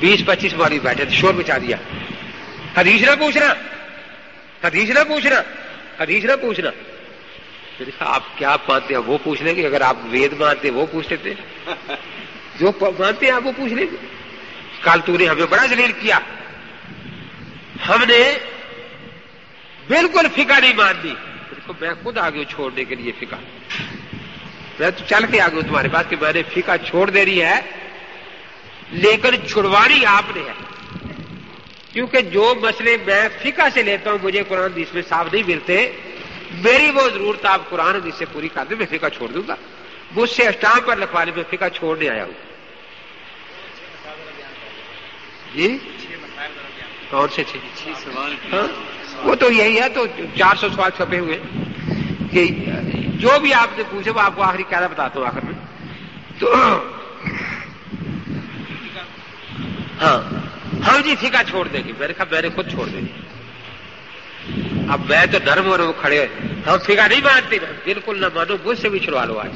بیس پچیس باری بیٹھے شور بچا دیا۔ حدیث نہ پوچھنا۔ حدیث نہ پوچھنا۔ حدیث نہ پوچھنا۔ آپ کیا مانتے ہیں؟ وہ پوچھ لیں گے۔ اگر آپ وید مانتے وہ پوچھ لیتے جو مانتے ہیں، آپ وہ پوچھ لیں گے۔ کل تو نے ہمیں بڑا ذلیل کیا۔ ہم نے بالکل فکا نہیں مان دی میں خود آگے چھوڑنے کے لیے فکا۔ میں تو چل کے آگے تمہارے پاس کہ میں نے فکا چھوڑ دے رہی ہے۔ لیکن چھڑوانی آپ نے ہے۔ کیونکہ جو مسئلے میں فکا سے لیتا ہوں، مجھے قرآن اس میں صاف نہیں ملتے۔ میری وہ ضرورت آپ قرآن جس سے پوری کر دیں، میں فکا چھوڑ دوں گا۔ مجھ سے اسٹامپ پر لکھوانے میں فکا چھوڑنے آیا ہوں۔ جی؟ کون سے ہاں؟ وہ تو یہی ہے، تو چار سو سوال چھپے ہوئے۔ کہ جو بھی آپ نے پوچھے، وہ آپ کو آخری کیا بتاتا ہوں آخر میں۔ تو ہاں ہم جی فکا چھوڑ دیں گے۔ میں نے کہا میں نے خود چھوڑ دیں گے۔ اب میں تو نرم اور وہ کھڑے ہم فکا نہیں مانتے۔ بالکل نہ مانو، مجھ سے بھی چھڑوا لو آج۔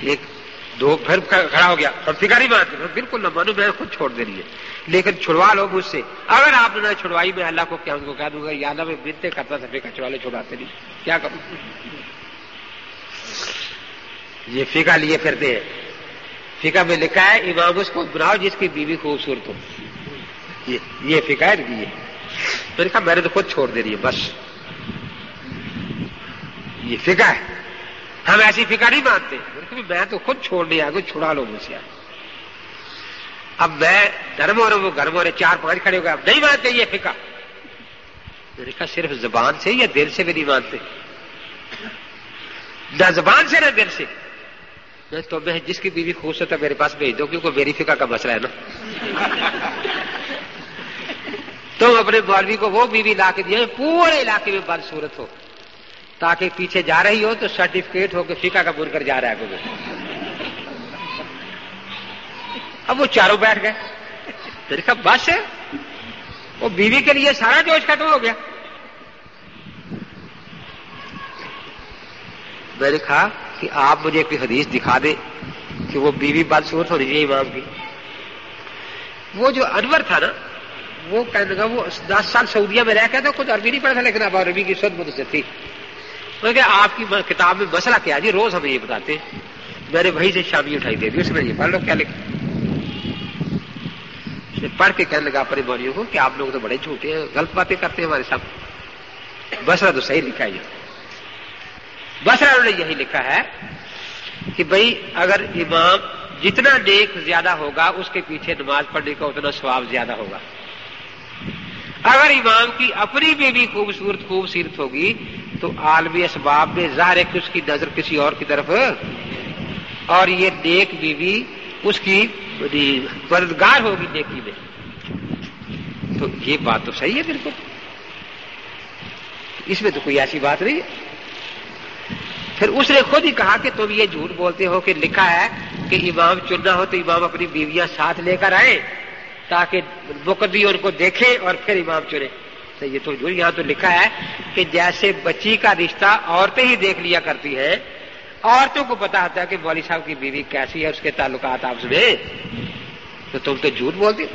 ایک دو پھر کھڑا ہو گیا۔ ہم فکا نہیں مانتے بالکل نہ مانو، میں خود چھوڑ دے رہی ہے۔ لیکن چھڑوا لو مجھ سے۔ اگر آپ نے نہ چھڑوائی، میں اللہ کو کیا ان کو کہہ دوں گا، یا اللہ میں بنتے کرتا تھا فکا چھڑوا لے چھڑواتے نہیں۔ کیا کروں؟ یہ فکا لیے پھرتے ہیں۔ فکا میں لکھا ہے، امام اس کو بناؤ جس کی بیوی خوبصورت ہو۔ یہ فکا ہے، یہ۔ میں نے کہا، میں نے تو خود چھوڑ دے رہی ہے، بس۔ یہ فکا ہے۔ ہم ایسی فکا نہیں مانتے۔ میں تو خود چھوڑ نہیں آگے چھڑا لو مجھ سے۔ اب میں گرم ہو رہا ہوں گرم ہو رہے، چار پانچ کھڑے ہو گئے۔ اب نہیں مانتے یہ فکا میں نے کہا صرف زبان سے یا دل سے بھی نہیں مانتے؟ نہ زبان سے نہ دل سے۔ تو میں جس کی بیوی خوبصورت ہے، میرے پاس بھیج دو، کیونکہ میری فکا کا مسئلہ ہے نا۔ تم اپنے مولوی کو وہ بیوی لا کے دیا، پورے علاقے میں بد صورت ہو۔ تاکہ پیچھے جا رہی ہو تو سرٹیفکیٹ ہو کے فکا کا بن کر جا رہا ہے وہ اب وہ چاروں بیٹھ گئے۔ پھر بس ہے۔ وہ بیوی کے لیے سارا جوش ختم ہو گیا۔ میں نے کہا کہ آپ مجھے کوئی حدیث دکھا دیں کہ وہ بیوی بد صورت ہونی چاہیے امام کی۔ وہ جو انور تھا نا، وہ کہنے لگا وہ دس سال سعودیہ میں رہ کے تھا خود عربی نہیں پڑھا تھا، لیکن اب عربی کی سد مدد سے تھی۔ میں کہ آپ کی کتاب میں مسئلہ کیا جی روز ہمیں یہ بتاتے میں نے وہی سے شامی اٹھائی دے دی اس میں یہ پڑھ لو، کیا لکھا پڑھ کے کہنے لگا اپنے بولیوں کو کہ آپ لوگ تو بڑے جھوٹے ہیں، غلط باتیں کرتے ہیں ہمارے ساتھ بسرا تو صحیح لکھا ہے۔ یہ بسرا انہوں نے یہی لکھا ہے کہ بھائی، اگر امام جتنا نیک زیادہ ہوگا، اس کے پیچھے نماز پڑھنے کا اتنا ثواب زیادہ ہوگا۔ اگر امام کی اپنی بیوی خوبصورت خوبصورت ہوگی تو عالمی اسباب میں ظاہر ہے کہ اس کی نظر کسی اور کی طرف اور یہ نیک بیوی اس کی مددگار ہوگی نیکی میں۔ تو یہ بات تو صحیح ہے بالکل۔ اس میں تو کوئی ایسی بات نہیں ہے۔ پھر اس نے خود ہی کہا کہ تم یہ جھوٹ بولتے ہو کہ لکھا ہے کہ امام چننا ہو تو امام اپنی بیویاں ساتھ لے کر آئے تاکہ مقدی ان کو دیکھے اور پھر امام چنے تو یہ تو یہاں تو لکھا ہے کہ جیسے بچی کا رشتہ عورتیں ہی دیکھ لیا کرتی ہیں عورتوں کو پتا ہوتا ہے کہ مولوی صاحب کی بیوی کیسی ہے، اس کے تعلقات آپ میں تو تم تو جھوٹ بولتے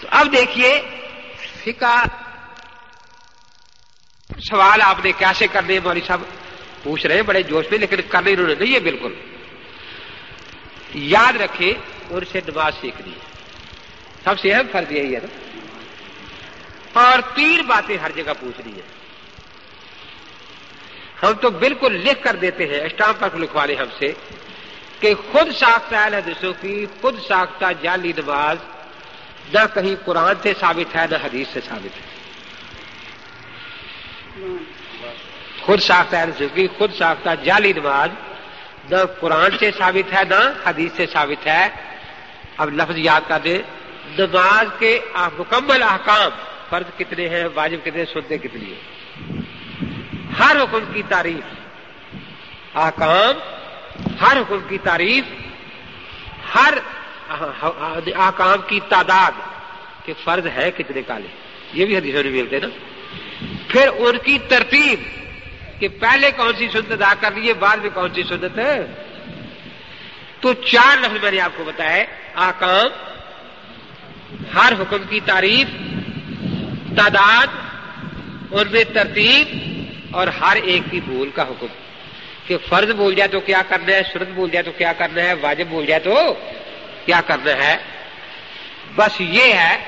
تو اب دیکھیے فکا سوال آپ نے کیسے کرنے مولوی صاحب؟ پوچھ رہے ہیں، بڑے جوش میں، لیکن کرنے انہوں نے نہیں ہے بالکل۔ یاد رکھے ان سے نماز سیکھنی ہے سب سے اہم فرض یہی ہے نا۔ اور تین باتیں ہر جگہ پوچھنی ہے ہم تو بالکل لکھ کر دیتے ہیں، اسٹامپ پر لکھوا لیں ہم سے، کہ خود ساختہ حدیثوں کی، خود ساختہ جعلی نماز، نہ کہیں قرآن سے ثابت ہے، نہ حدیث سے ثابت ہے۔ خود ساختہ ہے خود ساختہ جعلی نماز، نہ قرآن سے ثابت ہے، نہ حدیث سے ثابت ہے۔ اب لفظ یاد کر دیں، نماز کے مکمل احکام فرض کتنے ہیں، واجب کتنے سنتے کتنی ہیں۔ ہر حکم کی تعریف۔ احکام ہر حکم کی تعریف، ہر احکام کی تعداد کہ فرض ہے کتنے کالے۔ یہ بھی حدیثوں میں ملتے نا۔ پھر ان کی ترتیب کہ پہلے کون سی سنت ادا کر لیے بعد میں کون سی سنت ہے۔ تو چار لفظ میں نے آپ کو بتایا آکام، ہر حکم کی تعریف تعداد ان میں ترتیب اور ہر ایک کی بھول کا حکم۔ کہ فرض بول جائے تو کیا کرنا ہے سنت بول جائے تو کیا کرنا ہے، واجب بول جائے تو کیا کرنا ہے۔ بس یہ ہے،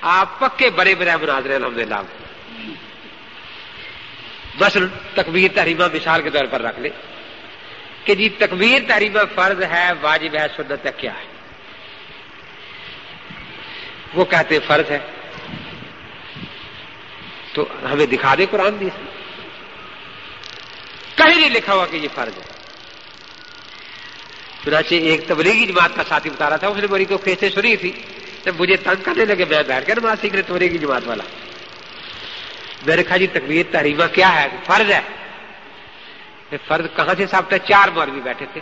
آپ پکے بڑے بڑے مناظر الحمد للہ بس تکبیر، تحریمہ مثال کے طور پر رکھ لیں کہ جی تکبیر، تحریمہ فرض ہے، واجب ہے، سنت ہے، کیا ہے؟ وہ کہتے فرض ہے۔ تو ہمیں دکھا دے قرآن دی کہیں نہیں لکھا ہوا کہ یہ فرض ہے۔ چنانچہ ایک تبلیغی جماعت کا ساتھی بتا رہا تھا، اس نے میری کو کیسے سنی تھی۔ جب مجھے تنگ کرنے لگے، میں بیٹھ کے نماز سیکھ رہے تبلیغی جماعت والا۔ میں نے کہا جی تقویر تحریمہ کیا ہے؟ فرض ہے۔ فرض کہاں سے صاحب چار مولوی بیٹھے تھے۔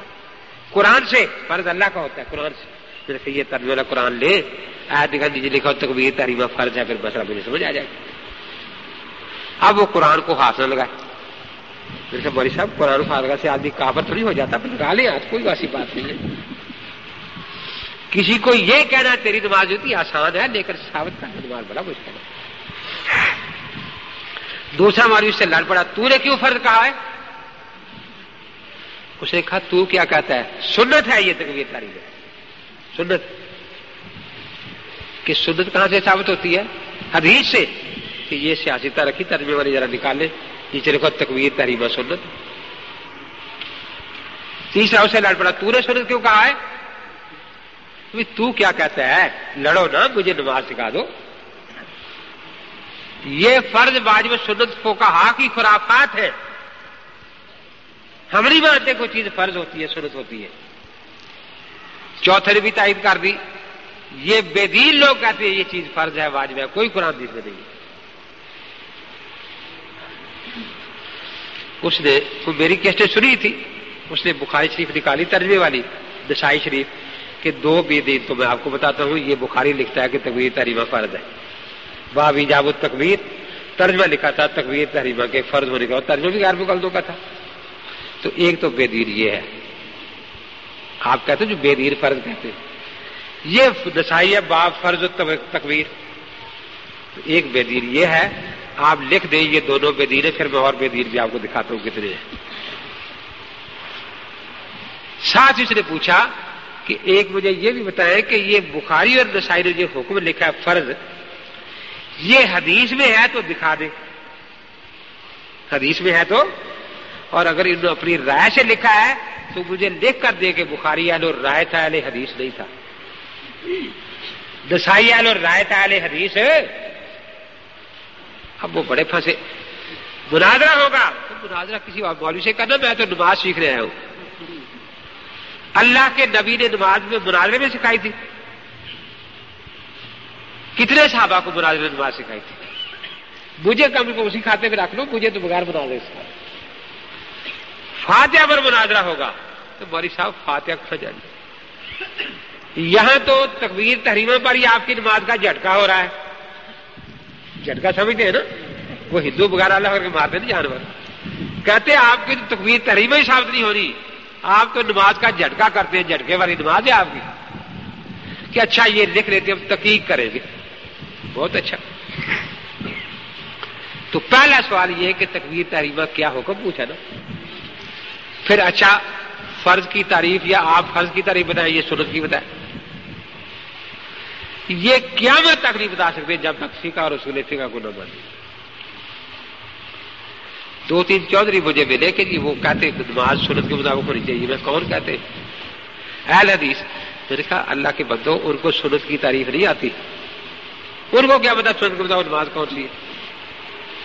قرآن سے۔ فرض اللہ کا ہوتا ہے، قرآن سے۔ میں نے کہا یہ ترجمہ قرآن لے۔ آیا دکھا دیجیے جی لکھا تقویر تحریمہ فرض ہے، پھر مسئلہ مجھے سمجھ آ جائے۔ گا اب وہ قرآن کو ہاتھ نہ لگائے۔ میرے مولوی صاحب، قرآن فارغہ سے آدمی کہاوت تھوڑی ہو جاتا پھر لگا لیں، آج کوئی ویسی بات نہیں ہے۔ کسی کو یہ کہنا تیری نماز ہوتی، آسان ہے لیکن ثابت کرنا نماز بڑا مشکل ہے۔ دوسرا مولوی سے لڑ پڑا، تو نے کیوں فرض کہا ہے؟ اس نے کہا، تو کیا کہتا ہے؟ سنت ہے یہ تقویر تاریخ۔ ہے سنت۔ کہ سنت کہاں سے ثابت ہوتی ہے؟ حدیث سے۔ کہ یہ سیاست رکھی ترجمے والی ذرا نکالے نیچے رکھو تقویر تحریمہ سنت۔ تیسرا، اسے لڑ پڑا، تو نے سنت کیوں کہا ہے؟ تو کیا کہتا ہے؟ لڑو نا، مجھے نماز سکھا دو۔ یہ فرض واجب سنت کو کہا کی خرافات ہے ہم نہیں مانتے کوئی چیز فرض ہوتی ہے، سنت ہوتی ہے۔ چوتھے نے بھی تائید کر دی۔ یہ بے دین لوگ کہتے ہیں، یہ چیز فرض ہے، واجب ہے، کوئی قرآن دیس میں نہیں۔ اس نے وہ میری کیسٹیں سنی تھی۔ اس نے بخاری شریف نکالی ترجمے والی دسائی شریف، کہ دو بے دین تو میں آپ کو بتاتا ہوں، یہ بخاری لکھتا ہے کہ تقویر تحریمہ فرض ہے۔ باب ایجاب تقویر ترجمہ لکھا تھا تقویر تحریمہ کے فرض ہونے کا۔ ترجمہ بھی غیر مقلدوں کا تھا۔ تو ایک تو بے دیر یہ ہے۔ آپ کہتے جو بے دیر فرض کہتے یہ دسائی ہے، باب فرض تقویر ایک بے دیر یہ ہے آپ لکھ دیں، یہ دونوں بے دیر ہے پھر میں اور بے دیر بھی آپ کو دکھاتا ہوں کتنے ہیں۔ ساتھ اس نے پوچھا کہ ایک مجھے یہ بھی بتائیں کہ یہ بخاری اور نسائی نے جو حکم لکھا ہے فرض، یہ حدیث میں ہے تو دکھا دیں۔ حدیث میں ہے تو، اور اگر انہوں نے اپنی رائے سے لکھا ہے تو مجھے لکھ کر دے کہ بخاری اور رائے تھا حدیث نہیں تھا۔ دسائی اور رائے تھا حدیث اب وہ بڑے پھنسے۔ مناظرہ ہوگا۔ تو مناظرہ کسی اور مولوی سے کرنا، میں تو نماز سیکھ رہا ہوں۔ اللہ کے نبی نے نماز میں مناظرے میں سکھائی تھی۔ کتنے صحابہ کو مناظر نے نماز سکھائی تھی؟ مجھے کم کو اسی کھاتے میں رکھ لو، مجھے تو بغیر مناظر سکھا۔ فاتحہ پر مناظرہ ہوگا، تو موری صاحب فاتحہ کھجا یہاں تو تقویر تحریمہ پر ہی آپ کی نماز کا جھٹکا ہو رہا ہے۔ جھٹکا سمجھتے ہیں نا؟ وہ ہندو بغیر اللہ کر کے مارتے نا جانور۔ کہتے ہیں آپ کی تو تقویر تحریمہ ہی ثابت نہیں ہونی۔ آپ تو نماز کا جھٹکا کرتے ہیں، جھٹکے والی نماز ہے آپ کی۔ کہ اچھا یہ لکھ لیتے ہم تقیق کریں گے۔ بہت اچھا۔ تو پہلا سوال یہ ہے کہ تقویر تحریمہ کیا حکم پوچھا نا؟ پھر اچھا فرض کی تعریف یا آپ فرض کی تعریف بتائیں یہ سنت کی بتائیں؟ یہ کیا میں تک نہیں بتا سکتے جب تک سیکھا اور رسول فکا کو نہ بنے۔ دو تین چودھری مجھے ملے کہ جی وہ کہتے نماز سنت کے مطابق ہونی چاہیے۔ میں کون کہتے اہل حدیث۔ میں نے کہا، اللہ کے بندو ان کو سنت کی تعریف نہیں آتی۔ ان کو کیا بتا سنت کو بتاؤ نماز کون سی ہے؟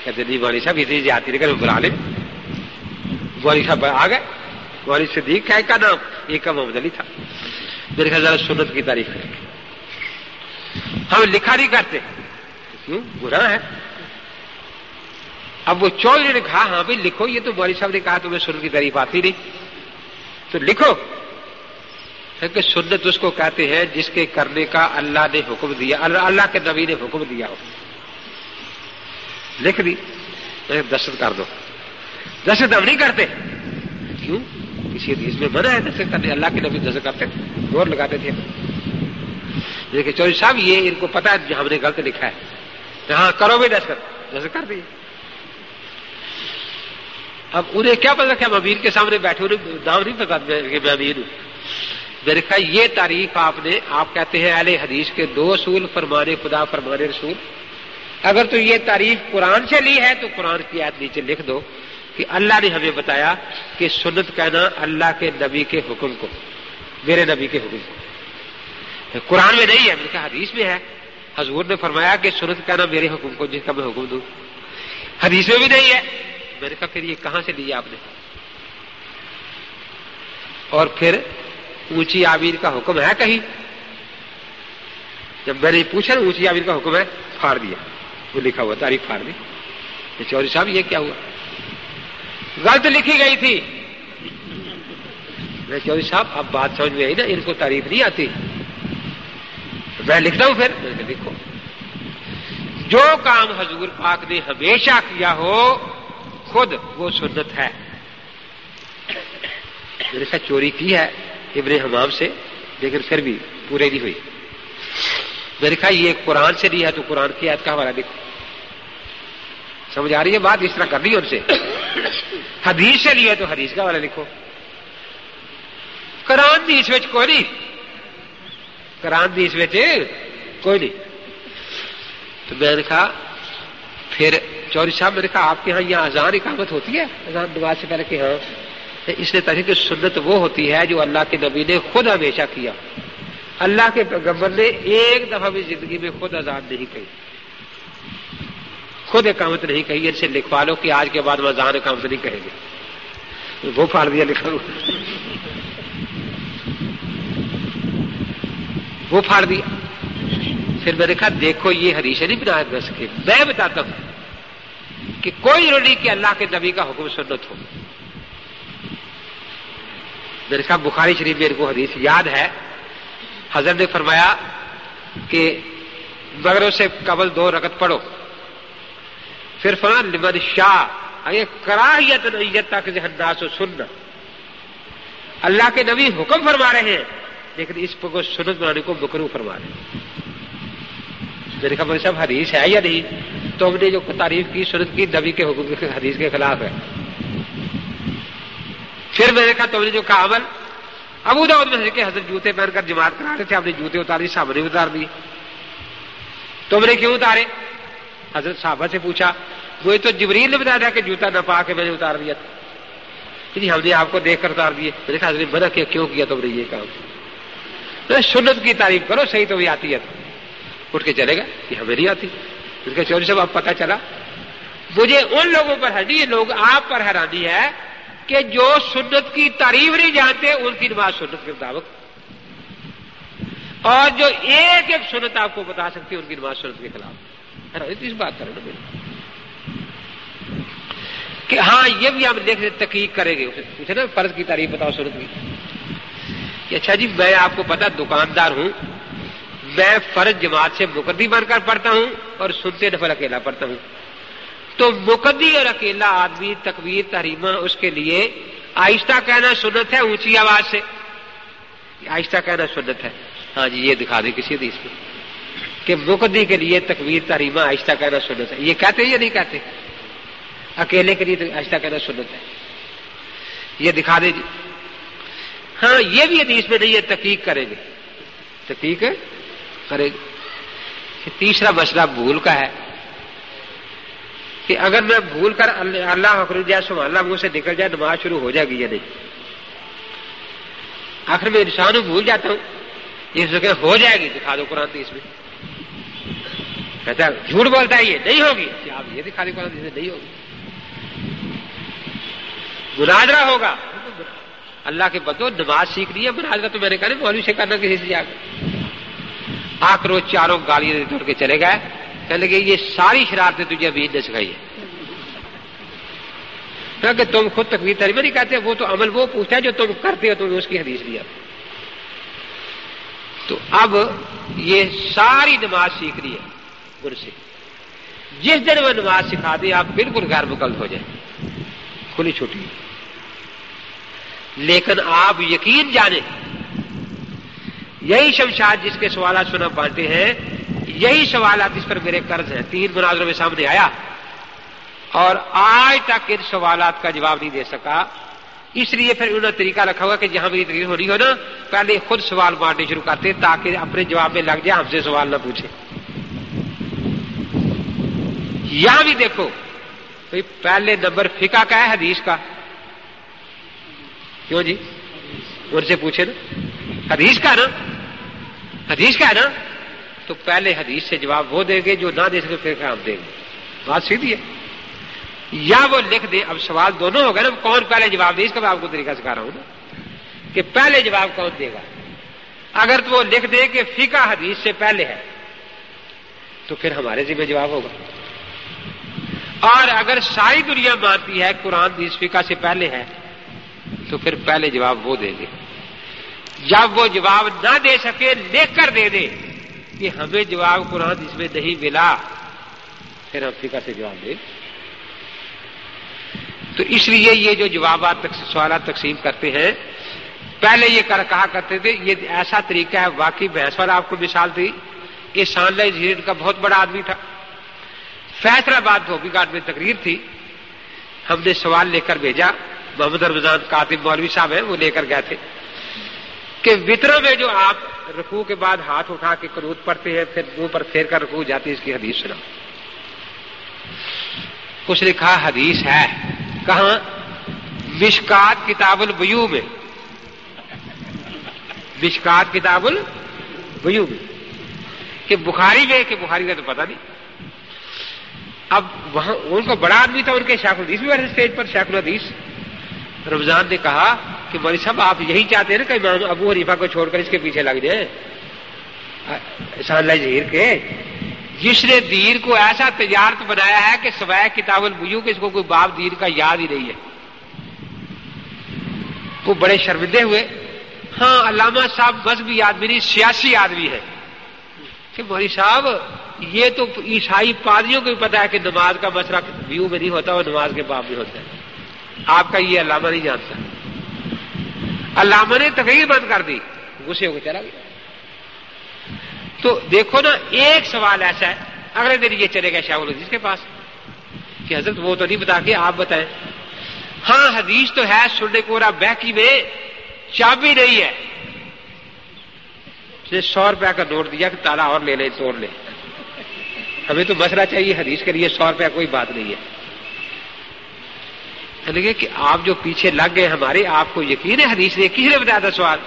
کہتے نہیں والی جی، صاحب اتنی آتی۔ نہیں کہ بلا لیں۔ والی صاحب آ گئے۔ والی صدیق کیا کا نام، ایک کا محمد علی تھا۔ میرے خیال ذرا سنت کی تعریف کریں۔ ہم لکھا نہیں کرتے کیوں برا ہے۔ اب وہ چودھری نے کہا ہاں بھائی لکھو، یہ تو بوری صاحب نے کہا تمہیں سنت کی تعریف آتی نہیں۔ تو لکھو۔ کہ سنت اس کو کہتے ہیں جس کے کرنے کا اللہ نے حکم دیا، اللہ کے نبی نے حکم دیا ہو۔ لکھ دی۔ دستخط کر دو۔ دستخط ہم نہیں کرتے۔ کیوں؟ کسی حدیث میں منع ہے دستخط کرنے۔ اللہ کے نبی دستخط کرتے دور لگاتے تھے۔ لیکن چوری صاحب، یہ ان کو پتا ہے ہم نے غلط لکھا ہے۔ ہاں کرو بھی دستخط۔ دستخط کر دیے اب انہیں کیا پتا کہ ہم امیر کے سامنے بیٹھے انہیں نام نہیں پتا کہ میں امیر ہوں۔ میرے خیال یہ تعریف آپ نے، آپ کہتے ہیں اہل حدیث کے دو اصول فرمانے خدا فرمانے رسول۔ اگر تو یہ تعریف قرآن سے لی ہے، تو قرآن کی آیت نیچے لکھ دو کہ اللہ نے ہمیں بتایا کہ سنت کہنا اللہ کے نبی کے حکم کو، میرے نبی کے حکم کو۔ قرآن میں نہیں ہے میرے کہا حدیث میں ہے۔ حضور نے فرمایا کہ سنت کہنا میرے حکم کو، جس کا میں حکم دوں۔ حدیث میں بھی نہیں ہے۔ میں نے کہا پھر یہ کہاں سے لیا آپ نے؟ اور پھر اونچی آبیر کا حکم ہے کہیں؟ جب میں نے پوچھا اونچی آبیر کا حکم ہے، پھاڑ دیا۔ وہ لکھا ہوا، تاریخ پھاڑ دی۔ چوری صاحب، یہ کیا ہوا؟ غلط لکھی گئی تھی۔ میں چوری صاحب، اب بات سمجھ میں آئی نا، ان کو تعریف نہیں آتی۔ میں لکھتا ہوں پھر؟ میں لکھو۔ جو کام حضور پاک نے ہمیشہ کیا ہو، خود وہ سنت ہے۔ میرے ساتھ چوری کی ہے ابن حمام سے، لیکن پھر بھی پورے نہیں ہوئی۔ میں نے کہا، یہ قرآن سے نہیں ہے، تو قرآن کی آیت کا حوالہ دیکھو۔ سمجھ آ رہی ہے بات؟ اس طرح کرنی ہے ان سے۔ حدیث سے لیا تو حدیث کا حوالہ لکھو۔ قرآن دی اس وچ کوئی نہیں۔ قرآن دی اس وچ کوئی نہیں تو میں نے کہا پھر چوری صاحب میں نے کہا آپ کے ہاں یہاں اذان اقامت ہوتی ہے اذان نماز سے پہلے کہ ہاں اس لیے طریقے کی سنت وہ ہوتی ہے جو اللہ کے نبی نے خود ہمیشہ کیا اللہ کے پیغمبر نے ایک دفعہ بھی زندگی میں خود آزاد نہیں کہی خود اقامت نہیں کہی ان سے لکھوا لو کہ آج کے بعد اذان اقامت نہیں کہیں گے وہ پھاڑ دیا لکھا وہ پھاڑ دیا۔ پھر میں نے کہا، دیکھو، یہ ہریشے نہیں بنا دس کے۔ میں بتاتا ہوں کہ کوئی ضروری کہ اللہ کے نبی کا حکم سنت ہو۔ میرے کہا، بخاری شریف میرے کو حدیث یاد ہے۔ حضرت نے فرمایا کہ مگر سے قبل دو رکت پڑھو۔ پھر فرما لمن شاہ کراہیت نیت تک و سننا اللہ کے نبی حکم فرما رہے ہیں۔ لیکن اس کو سنت بنانے کو بکرو فرما رہے ہیں۔ میرے خبر صاحب حدیث ہے یا نہیں؟ تو ہم نے جو تعریف کی سنت کی، نبی کے حکم کے حدیث کے خلاف ہے۔ پھر میں نے کہا تم نے جو کہا، عمل۔ ابو داؤد میں کہ حضرت جوتے پہن کر جماعت کرا رہے تھے، آپ نے جوتے اتاری صاحب نے اتار دیے۔ تم نے کیوں اتارے؟ حضرت صاحبہ سے پوچھا۔ وہ تو جبریل نے بتایا تھا کہ جوتا نہ پا کے میں نے اتار دیا تھا۔ جی ہم نے آپ کو دیکھ کر اتار دیے۔ میں نے کہا، حضرت منع کیا، کیوں کیا تم نے یہ کام؟ سنت کی تعریف کرو، صحیح تو بھی آتی ہے۔ اٹھ کے چلے گا کہ ہمیں نہیں آتی۔ اس کا چوری صاحب اب پتا چلا۔ مجھے ان لوگوں پر ہڈی لوگ آپ پر حیرانی ہے کہ جو سنت کی تعریف نہیں جانتے، ان کی نماز سنت کی مطابق۔ اور جو ایک ایک سنت آپ کو بتا سکتی ہے ان کی نماز سنت کے خلاف۔ اس بات کریں نا کہ ہاں یہ بھی ہم دیکھ تحقیق کریں گے۔ پوچھے نا، فرض کی تعریف بتاؤ سنت کی۔ کہ اچھا جی میں آپ کو پتا دکاندار ہوں۔ میں فرض جماعت سے مقدی بن کر پڑھتا ہوں اور سنتے نفر اکیلا پڑھتا ہوں۔ تو مقدی اور اکیلا آدمی تکبیر تحریمہ اس کے لیے آہستہ کہنا سنت ہے، اونچی آواز سے؟ آہستہ کہنا سنت ہے۔ ہاں جی یہ دکھا دیں کسی حدیث میں کہ مقدی کے لیے تکبیر تحریمہ آہستہ کہنا سنت ہے۔ یہ کہتے یا نہیں کہتے؟ اکیلے کے لیے آہستہ کہنا سنت ہے۔ یہ دکھا دیں جی۔ ہاں یہ بھی حدیث میں نہیں ہے، تحقیق کریں گے تحقیق کرے گی۔ تیسرا مسئلہ بھول کا ہے کہ اگر میں بھول کر اللہ اخر جیسے اللہ منہ سے نکل جائے، نماز شروع ہو جائے گی یا نہیں؟ آخر میں انسان ہوں بھول جاتا ہوں۔ یہ سکے ہو جائے گی، دکھا دو قرآن اس میں۔ کہتا ہے، جھوٹ بولتا ہے، یہ نہیں ہوگی۔ آپ یہ دکھا دیں قرآن نہیں ہوگی۔ مناظرہ ہوگا۔ اللہ کے بدو نماز سیکھ رہی ہے مناظرہ تو میں نے کہا مولوی سے کرنا کسی سے جا کر آخر وہ چاروں گالیاں توڑ کے چلے گئے۔ کہنے لگے، یہ ساری شرارتیں تجھے ابھی نے سکھائی ہے کہ تم خود تکبیر تریم نہیں کہتے وہ تو عمل، وہ پوچھتا ہے جو تم کرتے ہو، تمہیں اس کی حدیث دیا تو اب یہ ساری نماز سیکھ رہی ہے ان سے۔ جس دن وہ نماز سکھا دیں آپ بالکل غیر مقلد ہو جائیں۔ کھلی چھوٹی لیکن آپ یقین جانیں یہی شمشاد جس کے سوالات سنا پاتے ہیں، یہی سوالات اس پر میرے قرض ہیں۔ تین مناظروں میں سامنے آیا۔ اور آج تک ان سوالات کا جواب نہیں دے سکا۔ اس لیے پھر انہوں نے طریقہ رکھا ہوا کہ جہاں میری تقریر ہونی ہو نا، پہلے خود سوال مارنے شروع کرتے تاکہ اپنے جواب میں لگ جائے، ہم سے سوال نہ پوچھے۔ یہاں بھی دیکھو پہلے نمبر فقہ کا ہے، حدیث کا۔ کیوں جی؟ ان سے پوچھے نا۔ حدیث کا نا؟ حدیث کا ہے نا؟ تو پہلے حدیث سے جواب وہ دیں گے جو نہ دے سکے پھر ہم دیں گے۔ بات سیدھی ہے۔ یا وہ لکھ دیں۔ اب سوال دونوں ہو گئے نا۔ کون پہلے جواب دے؟ اس کا میں آپ کو طریقہ سکھا رہا ہوں نا۔ کہ پہلے جواب کون دے گا؟ اگر تو وہ لکھ دے کہ فقہ حدیث سے پہلے ہے، تو پھر ہمارے ذمہ جواب ہوگا۔ اور اگر ساری دنیا مانتی ہے، قرآن حدیث فقہ سے پہلے ہے تو پھر پہلے جواب وہ دیں گے جب وہ جواب نہ دے سکے لکھ کر دے دے۔ کہ ہمیں جواب قرآن اس میں نہیں ملا۔ پھر ہم فقہ سے جواب دیں تو اس لیے یہ جو جوابات سوالات تقسیم کرتے ہیں، پہلے یہ کہا کرتے تھے، یہ ایسا طریقہ ہے، واقعی بحث والا آپ کو مثال تھی یہ شان لائن کا بہت بڑا آدمی تھا۔ فیصلہ باد دھوبی گاٹ میں تقریر تھی۔ ہم نے سوال لے کر بھیجا۔ محمد رمضان کاتب مولوی صاحب ہیں، وہ لے کر گئے تھے۔ کہ وطروں میں جو آپ رکوع کے بعد ہاتھ اٹھا کے کروت پڑتے ہیں، پھر منہ پر پھیر کر رکوع جاتی ہے، اس کی حدیث سنا کچھ نے کہا حدیث ہے۔ کہاں؟ مشکات کتاب البیو میں۔ مشکات کتاب البیو میں۔ کہ بخاری میں، کہ بخاری کا تو پتہ نہیں۔ اب وہاں، ان کا بڑا آدمی تھا، ان کے شیخ الحدیث بھی بیٹھے اسٹیج پر، شیخ الحدیث رمضان نے کہا کہ موری صاحب، آپ یہی چاہتے ہیں نا کہ امام ابو حریفہ کو چھوڑ کر اس کے پیچھے لگ جائیں احسان اللہ ظہیر کے۔ جس نے دیر کو ایسا تجارت بنایا ہے کہ سوائے کتاب البیو کہ اس کو کوئی باب دیر کا یاد ہی نہیں ہے۔ وہ بڑے شرمندے ہوئے۔ ہاں علامہ صاحب مذہبی آدمی نہیں، سیاسی آدمی ہے۔ کہ موری صاحب، یہ تو عیسائی پادریوں کو بھی پتا ہے کہ نماز کا مسئلہ ویو میں نہیں ہوتا اور نماز کے باب میں ہوتا ہے آپ کا یہ علامہ نہیں جانتا۔ علامہ نے تقریر بند کر دی۔ غصے ہو کے چلا گیا۔ تو دیکھو نا، ایک سوال ایسا ہے، اگلے دن یہ چلے گا شاہ العزیز کے پاس۔ کہ حضرت وہ تو نہیں بتا کے آپ بتائیں۔ ہاں حدیث تو ہے، سننے کو بہکی میں چابی نہیں ہے۔ سو روپیہ کا نوٹ دیا کہ تالا اور لے لیں، توڑ لیں۔ ہمیں تو مسئلہ چاہیے، حدیث کے لیے سو روپیہ کوئی بات نہیں ہے۔ لگے کہ آپ جو پیچھے لگ گئے ہمارے، آپ کو یقین ہے حدیث نے کس نے بتایا تھا سوال؟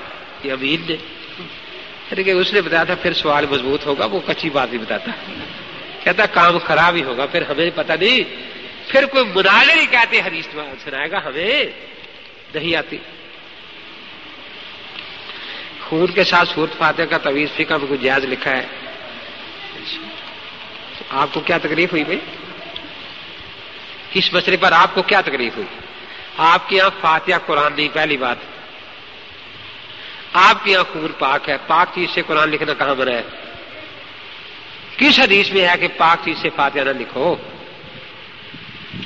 کہ امین نے۔ کہ اس نے بتایا تھا، پھر سوال مضبوط ہوگا، وہ کچی بات نہیں بتاتا۔ کہتا کام خراب ہی ہوگا، پھر ہمیں پتہ نہیں۔ پھر کوئی مناظر ہی کہتے، حدیث سنائے گا، ہمیں نہیں آتی۔ خون کے ساتھ سورت فاتح کا طویز فکا میں کوئی جائز لکھا ہے۔ آپ کو کیا تکلیف ہوئی بھائی؟ اس مسئلے پر آپ کو کیا تکلیف ہوئی؟ آپ کے یہاں فاتحہ قرآن نہیں، پہلی بات۔ آپ کے یہاں خون پاک ہے، پاک چیز سے قرآن لکھنا کہاں بنا ہے؟ کس حدیث میں ہے کہ پاک چیز سے فاتحہ نہ لکھو؟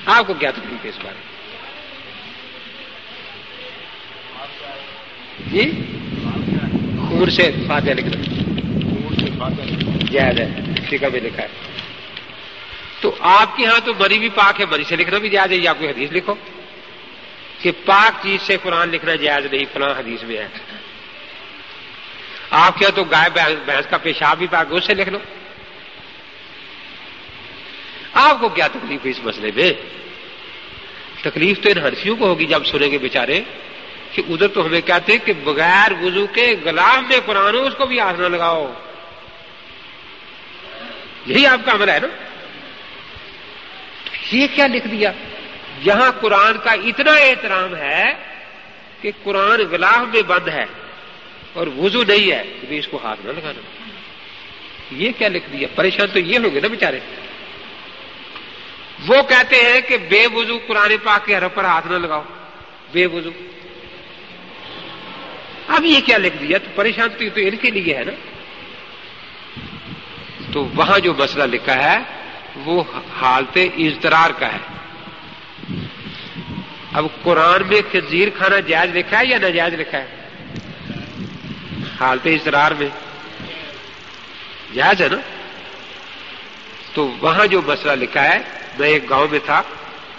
آپ کو کیا تکلیف ہے اس بارے جی؟ خون سے فاتحہ لکھنا۔ جائز ہے ٹھیک ہے لکھا ہے۔ تو آپ کے ہاں تو مری بھی پاک ہے مری سے لکھنا بھی جائز ہے، یا کوئی حدیث لکھو۔ کہ پاک چیز سے قرآن لکھنا جائز نہیں، فلاں حدیث میں ہے۔ آپ کے ہاں تو گائے، بھینس کا پیشاب بھی پاک، اس سے لکھ لو۔ آپ کو کیا تکلیف ہے اس مسئلے میں؟ تکلیف تو ان ہنسیوں کو ہوگی جب سنیں گے بےچارے کہ ادھر تو ہمیں کہتے کہ بغیر وضو کے گلاب میں قرآن ہو اس کو بھی آسنا لگاؤ۔ یہی آپ کا عمل ہے نا؟ یہ کیا لکھ دیا؟ یہاں قرآن کا اتنا احترام ہے کہ قرآن غلاف میں بند ہے اور وضو نہیں ہے کہ اس کو ہاتھ نہ لگانا۔ یہ کیا لکھ دیا؟ پریشان تو یہ ہوں گے نا بیچارے۔ وہ کہتے ہیں کہ بے وضو قرآن پاک کے حرف پر ہاتھ نہ لگاؤ۔ بے وضو۔ اب یہ کیا لکھ دیا؟ تو پریشان تو تو ان کے لیے ہے نا۔ تو وہاں جو مسئلہ لکھا ہے وہ حالت اضطرار کا ہے۔ اب قرآن میں خزیر کھانا جائز لکھا ہے یا ناجائز لکھا ہے؟ حالت اضطرار میں۔ جائز ہے نا؟ تو وہاں جو مسئلہ لکھا ہے، میں ایک گاؤں میں تھا،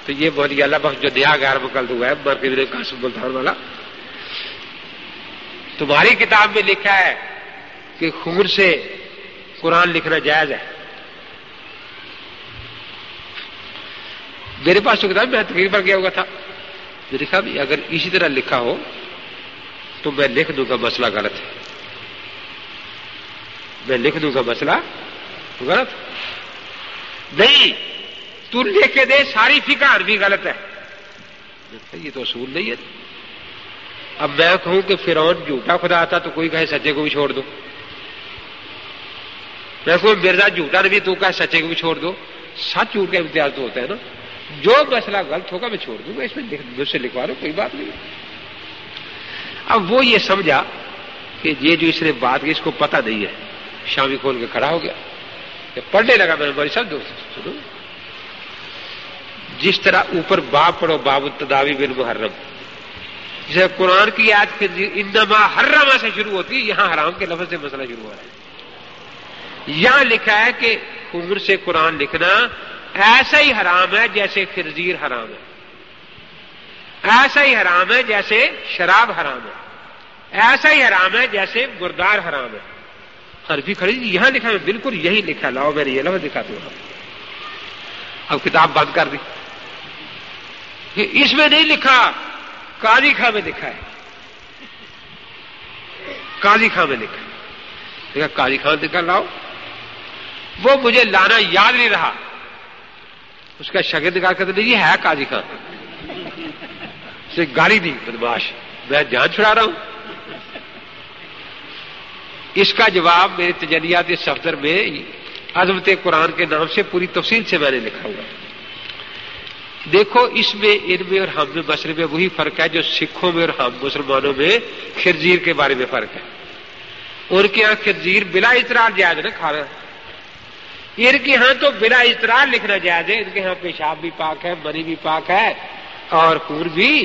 تو یہ بہت اللہ بخش جو نیا غیر مکل ہوا ہے، مرکز نے قاسم ملتان والا۔ تمہاری کتاب میں لکھا ہے کہ خون سے قرآن لکھنا جائز ہے۔ میرے پاس جو کتاب میں تقریر پر گیا ہوا تھا۔ میں لکھا بھی اگر اسی طرح لکھا ہو، تو میں لکھ دوں گا مسئلہ غلط۔ ہے میں لکھ دوں گا مسئلہ غلط۔ نہیں، تو لکھ کے دے، ساری فکار بھی غلط ہے۔ یہ تو اصول نہیں ہے۔ اب میں کہوں کہ فرون جھوٹا خدا آتا تو کوئی کہے سچے کو بھی چھوڑ دو۔ میں کہوں مرزا جھوٹا بھی تو کہے سچے کو بھی چھوڑ دو۔ سچ جھوٹ کا امتیاز تو ہوتا ہے نا۔ جو مسئلہ غلط ہوگا میں چھوڑ دوں گا، اس میں مجھ سے لکھوا رہا کوئی بات نہیں۔ اب وہ یہ سمجھا کہ یہ جو اس نے بات کی، اس کو پتہ نہیں ہے۔ شامی کھول کے کھڑا ہو گیا۔ پڑھنے لگا میں، بڑی سب دوست سنو۔ جس طرح اوپر باب پڑھو، باب التداوی بن محرم۔ جسے قرآن کی یاد انما حرما سے شروع ہوتی ہے، یہاں حرام کے لفظ سے مسئلہ شروع ہو رہا ہے۔ یہاں لکھا ہے کہ عمر سے قرآن لکھنا ایسا ہی حرام ہے جیسے خرزیر حرام ہے۔ ایسا ہی حرام ہے جیسے شراب حرام ہے۔ ایسا ہی حرام ہے جیسے گردار حرام ہے۔ حرفی کھڑی یہاں لکھا ہے، بالکل یہی لکھا لاؤ میں نے یہ لفظ دکھاتا ہوں اب کتاب بند کر دی۔ اس میں نہیں لکھا کالی خاں میں لکھا ہے۔ کالی خاں میں لکھا دیکھا کالی خان لکھا، لاؤ۔ وہ مجھے لانا یاد نہیں رہا۔ اس کا شگرد دکھا کر یہ ہے کالی خان اسے گالی دی بدماش میں جان چھڑا رہا ہوں۔ اس کا جواب میرے تجلیات سفر میں، عظمت قرآن کے نام سے پوری تفصیل سے میں نے لکھا ہوا۔ دیکھو، اس میں ان میں اور ہم میں مسئلے میں وہی فرق ہے جو سکھوں میں اور ہم مسلمانوں میں خرزیر کے بارے میں فرق ہے۔ ان کے یہاں خرزیر بلا اطرار جائز نا کھانا ہاں ان کے یہاں تو بلا اطرار لکھنا جائز ہے ان کے یہاں پیشاب بھی پاک ہے منی بھی پاک ہے، اور خون بھی۔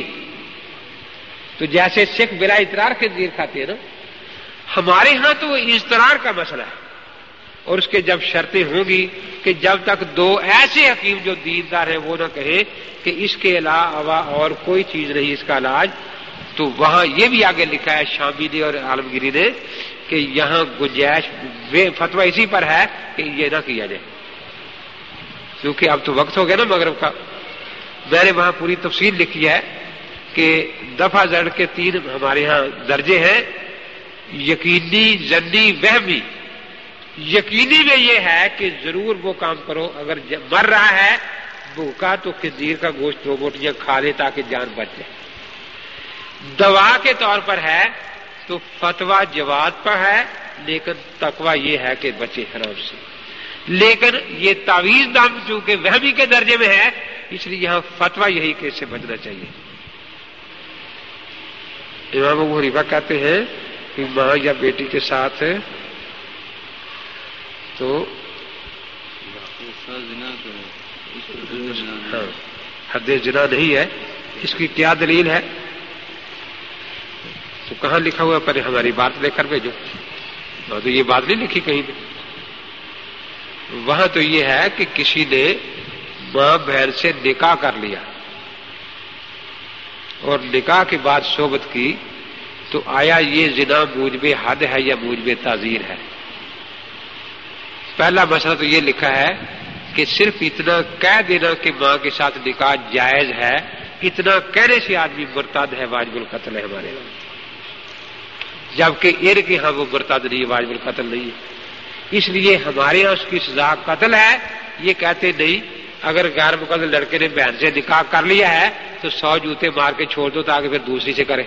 تو جیسے سکھ بلا اطرار خرزیر کھاتے ہیں نا، ہمارے ہاں تو وہ اضطرار کا مسئلہ ہے۔ اور اس کے جب شرطیں ہوں گی کہ جب تک دو ایسے حکیم جو دیندار ہیں وہ نہ کہیں کہ اس کے علاوہ اور کوئی چیز نہیں، اس کا علاج، تو وہاں یہ بھی آگے لکھا ہے، شامی نے اور عالمگیری نے کہ یہاں گنجائش فتوا اسی پر ہے کہ یہ نہ کیا جائے۔ کیونکہ اب تو وقت ہو گیا نا مغرب کا۔ میں نے وہاں پوری تفصیل لکھی ہے کہ دفعہ زڑ کے تین ہمارے ہاں درجے ہیں۔ یقینی، زنی، وہمی۔ یقینی میں یہ ہے کہ ضرور وہ کام کرو۔ اگر مر رہا ہے، بھوکا تو کھزیر کا گوشت دو بوٹیاں کھا لے تاکہ جان بچ جائے۔ دوا کے طور پر ہے تو فتوا جواد پر ہے لیکن تقوا یہ ہے کہ بچے حرام سے۔ لیکن یہ تعویذ دام چونکہ وہ بھی کے درجے میں ہے اس لیے یہاں فتوا یہی کہ اس سے بچنا چاہیے۔ امام ابو حریفہ کہتے ہیں کہ ماں یا بیٹی کے ساتھ تو ہاں حد جنا نہیں ہے۔ اس کی کیا دلیل ہے؟ تو کہاں لکھا ہوا پہلے ہماری بات لے کر بھیجو۔ تو یہ بات نہیں لکھی کہیں بھی وہاں تو یہ ہے کہ کسی نے ماں بہن سے نکاح کر لیا۔ اور نکاح کے بعد صحبت کی تو آیا یہ زنا موجب حد ہے یا موجب تعزیر ہے؟ پہلا مسئلہ تو یہ لکھا ہے کہ صرف اتنا کہہ دینا کہ ماں کے ساتھ نکاح جائز ہے، اتنا کہنے سے آدمی برتاد ہے واجب القتل ہے ہمارے۔ جبکہ ار کے ہاں وہ برتاد نہیں ہے واجب القتل نہیں ہے۔ اس لیے ہمارے یہاں اس کی سزا قتل ہے۔ یہ کہتے نہیں، اگر غیر مقدر لڑکے نے بہن سے نکاح کر لیا ہے، تو سو جوتے مار کے چھوڑ دو تاکہ پھر دوسری سے کرے۔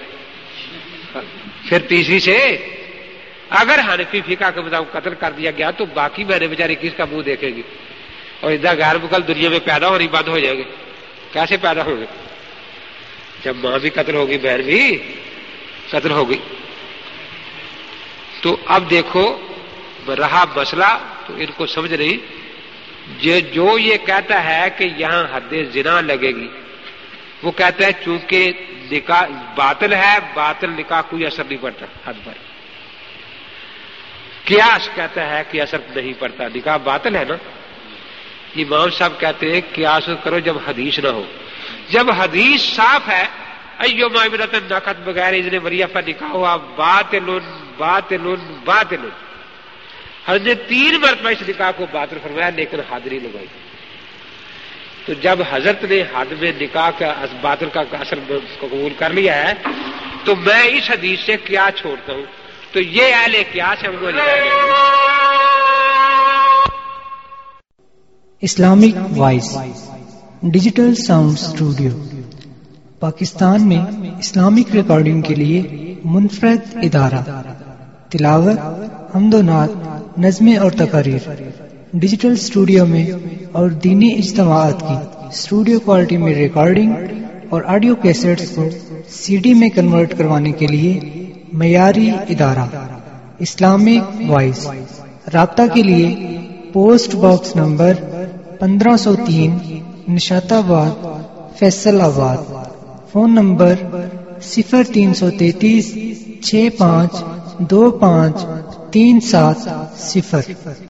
پھر تیسری سے، اگر ہنفی فکا کے مطابق قتل کر دیا گیا تو باقی بہنیں بیچاری کس کا منہ دیکھیں گی؟ اور ادھر غیر مقل دنیا میں پیدا ہونی بند ہو جائے گی۔ کیسے پیدا ہوں گے جب ماں بھی قتل ہوگی، بہن بھی قتل ہوگی۔ تو اب دیکھو، رہا مسئلہ تو ان کو سمجھ نہیں۔ جو یہ کہتا ہے کہ یہاں حد زنا لگے گی، وہ کہتا ہے چونکہ نکاح باطل ہے، باطل نکاح کوئی اثر نہیں پڑتا حد پر۔ کیاس کہتا ہے کہ اثر نہیں پڑتا۔ نکاح باطل ہے نا۔ امام صاحب کہتے ہیں کیاس کرو جب حدیث نہ ہو۔ جب حدیث صاف ہے ایو معمرت نقد بغیر ازن وریہ پر نکاح ہوا بات لن بات حضرت نے تین مرتبہ اس نکاح کو باطل فرمایا، لیکن حاضری لگائی تو جب حضرت نے حد میں نکاح کا باطل کا اثر قبول کر لیا ہے، تو میں اس حدیث سے کیا چھوڑتا ہوں؟ تو یہ اہل کیا سے ہم کو Islamic voice, digital sound studio Pakistan میں اسلامک ریکارڈنگ کے لیے منفرد ادارہ۔ تلاوت، حمد و نعت نظمیں اور تقاریر۔ ڈیجیٹل اسٹوڈیو میں اور دینی اجتماعات کی اسٹوڈیو کوالٹی میں ریکارڈنگ اور آڈیو کیسٹس کو سی ڈی میں کنورٹ کروانے کے لیے معیاری ادارہ۔ Islamic voice. رابطہ کے لیے پوسٹ باکس نمبر پندرہ سو تین نشات آباد، فیصل آباد۔ فون نمبر صفر تین سو تینتیس، چھ پانچ دو پانچ تین سات صفر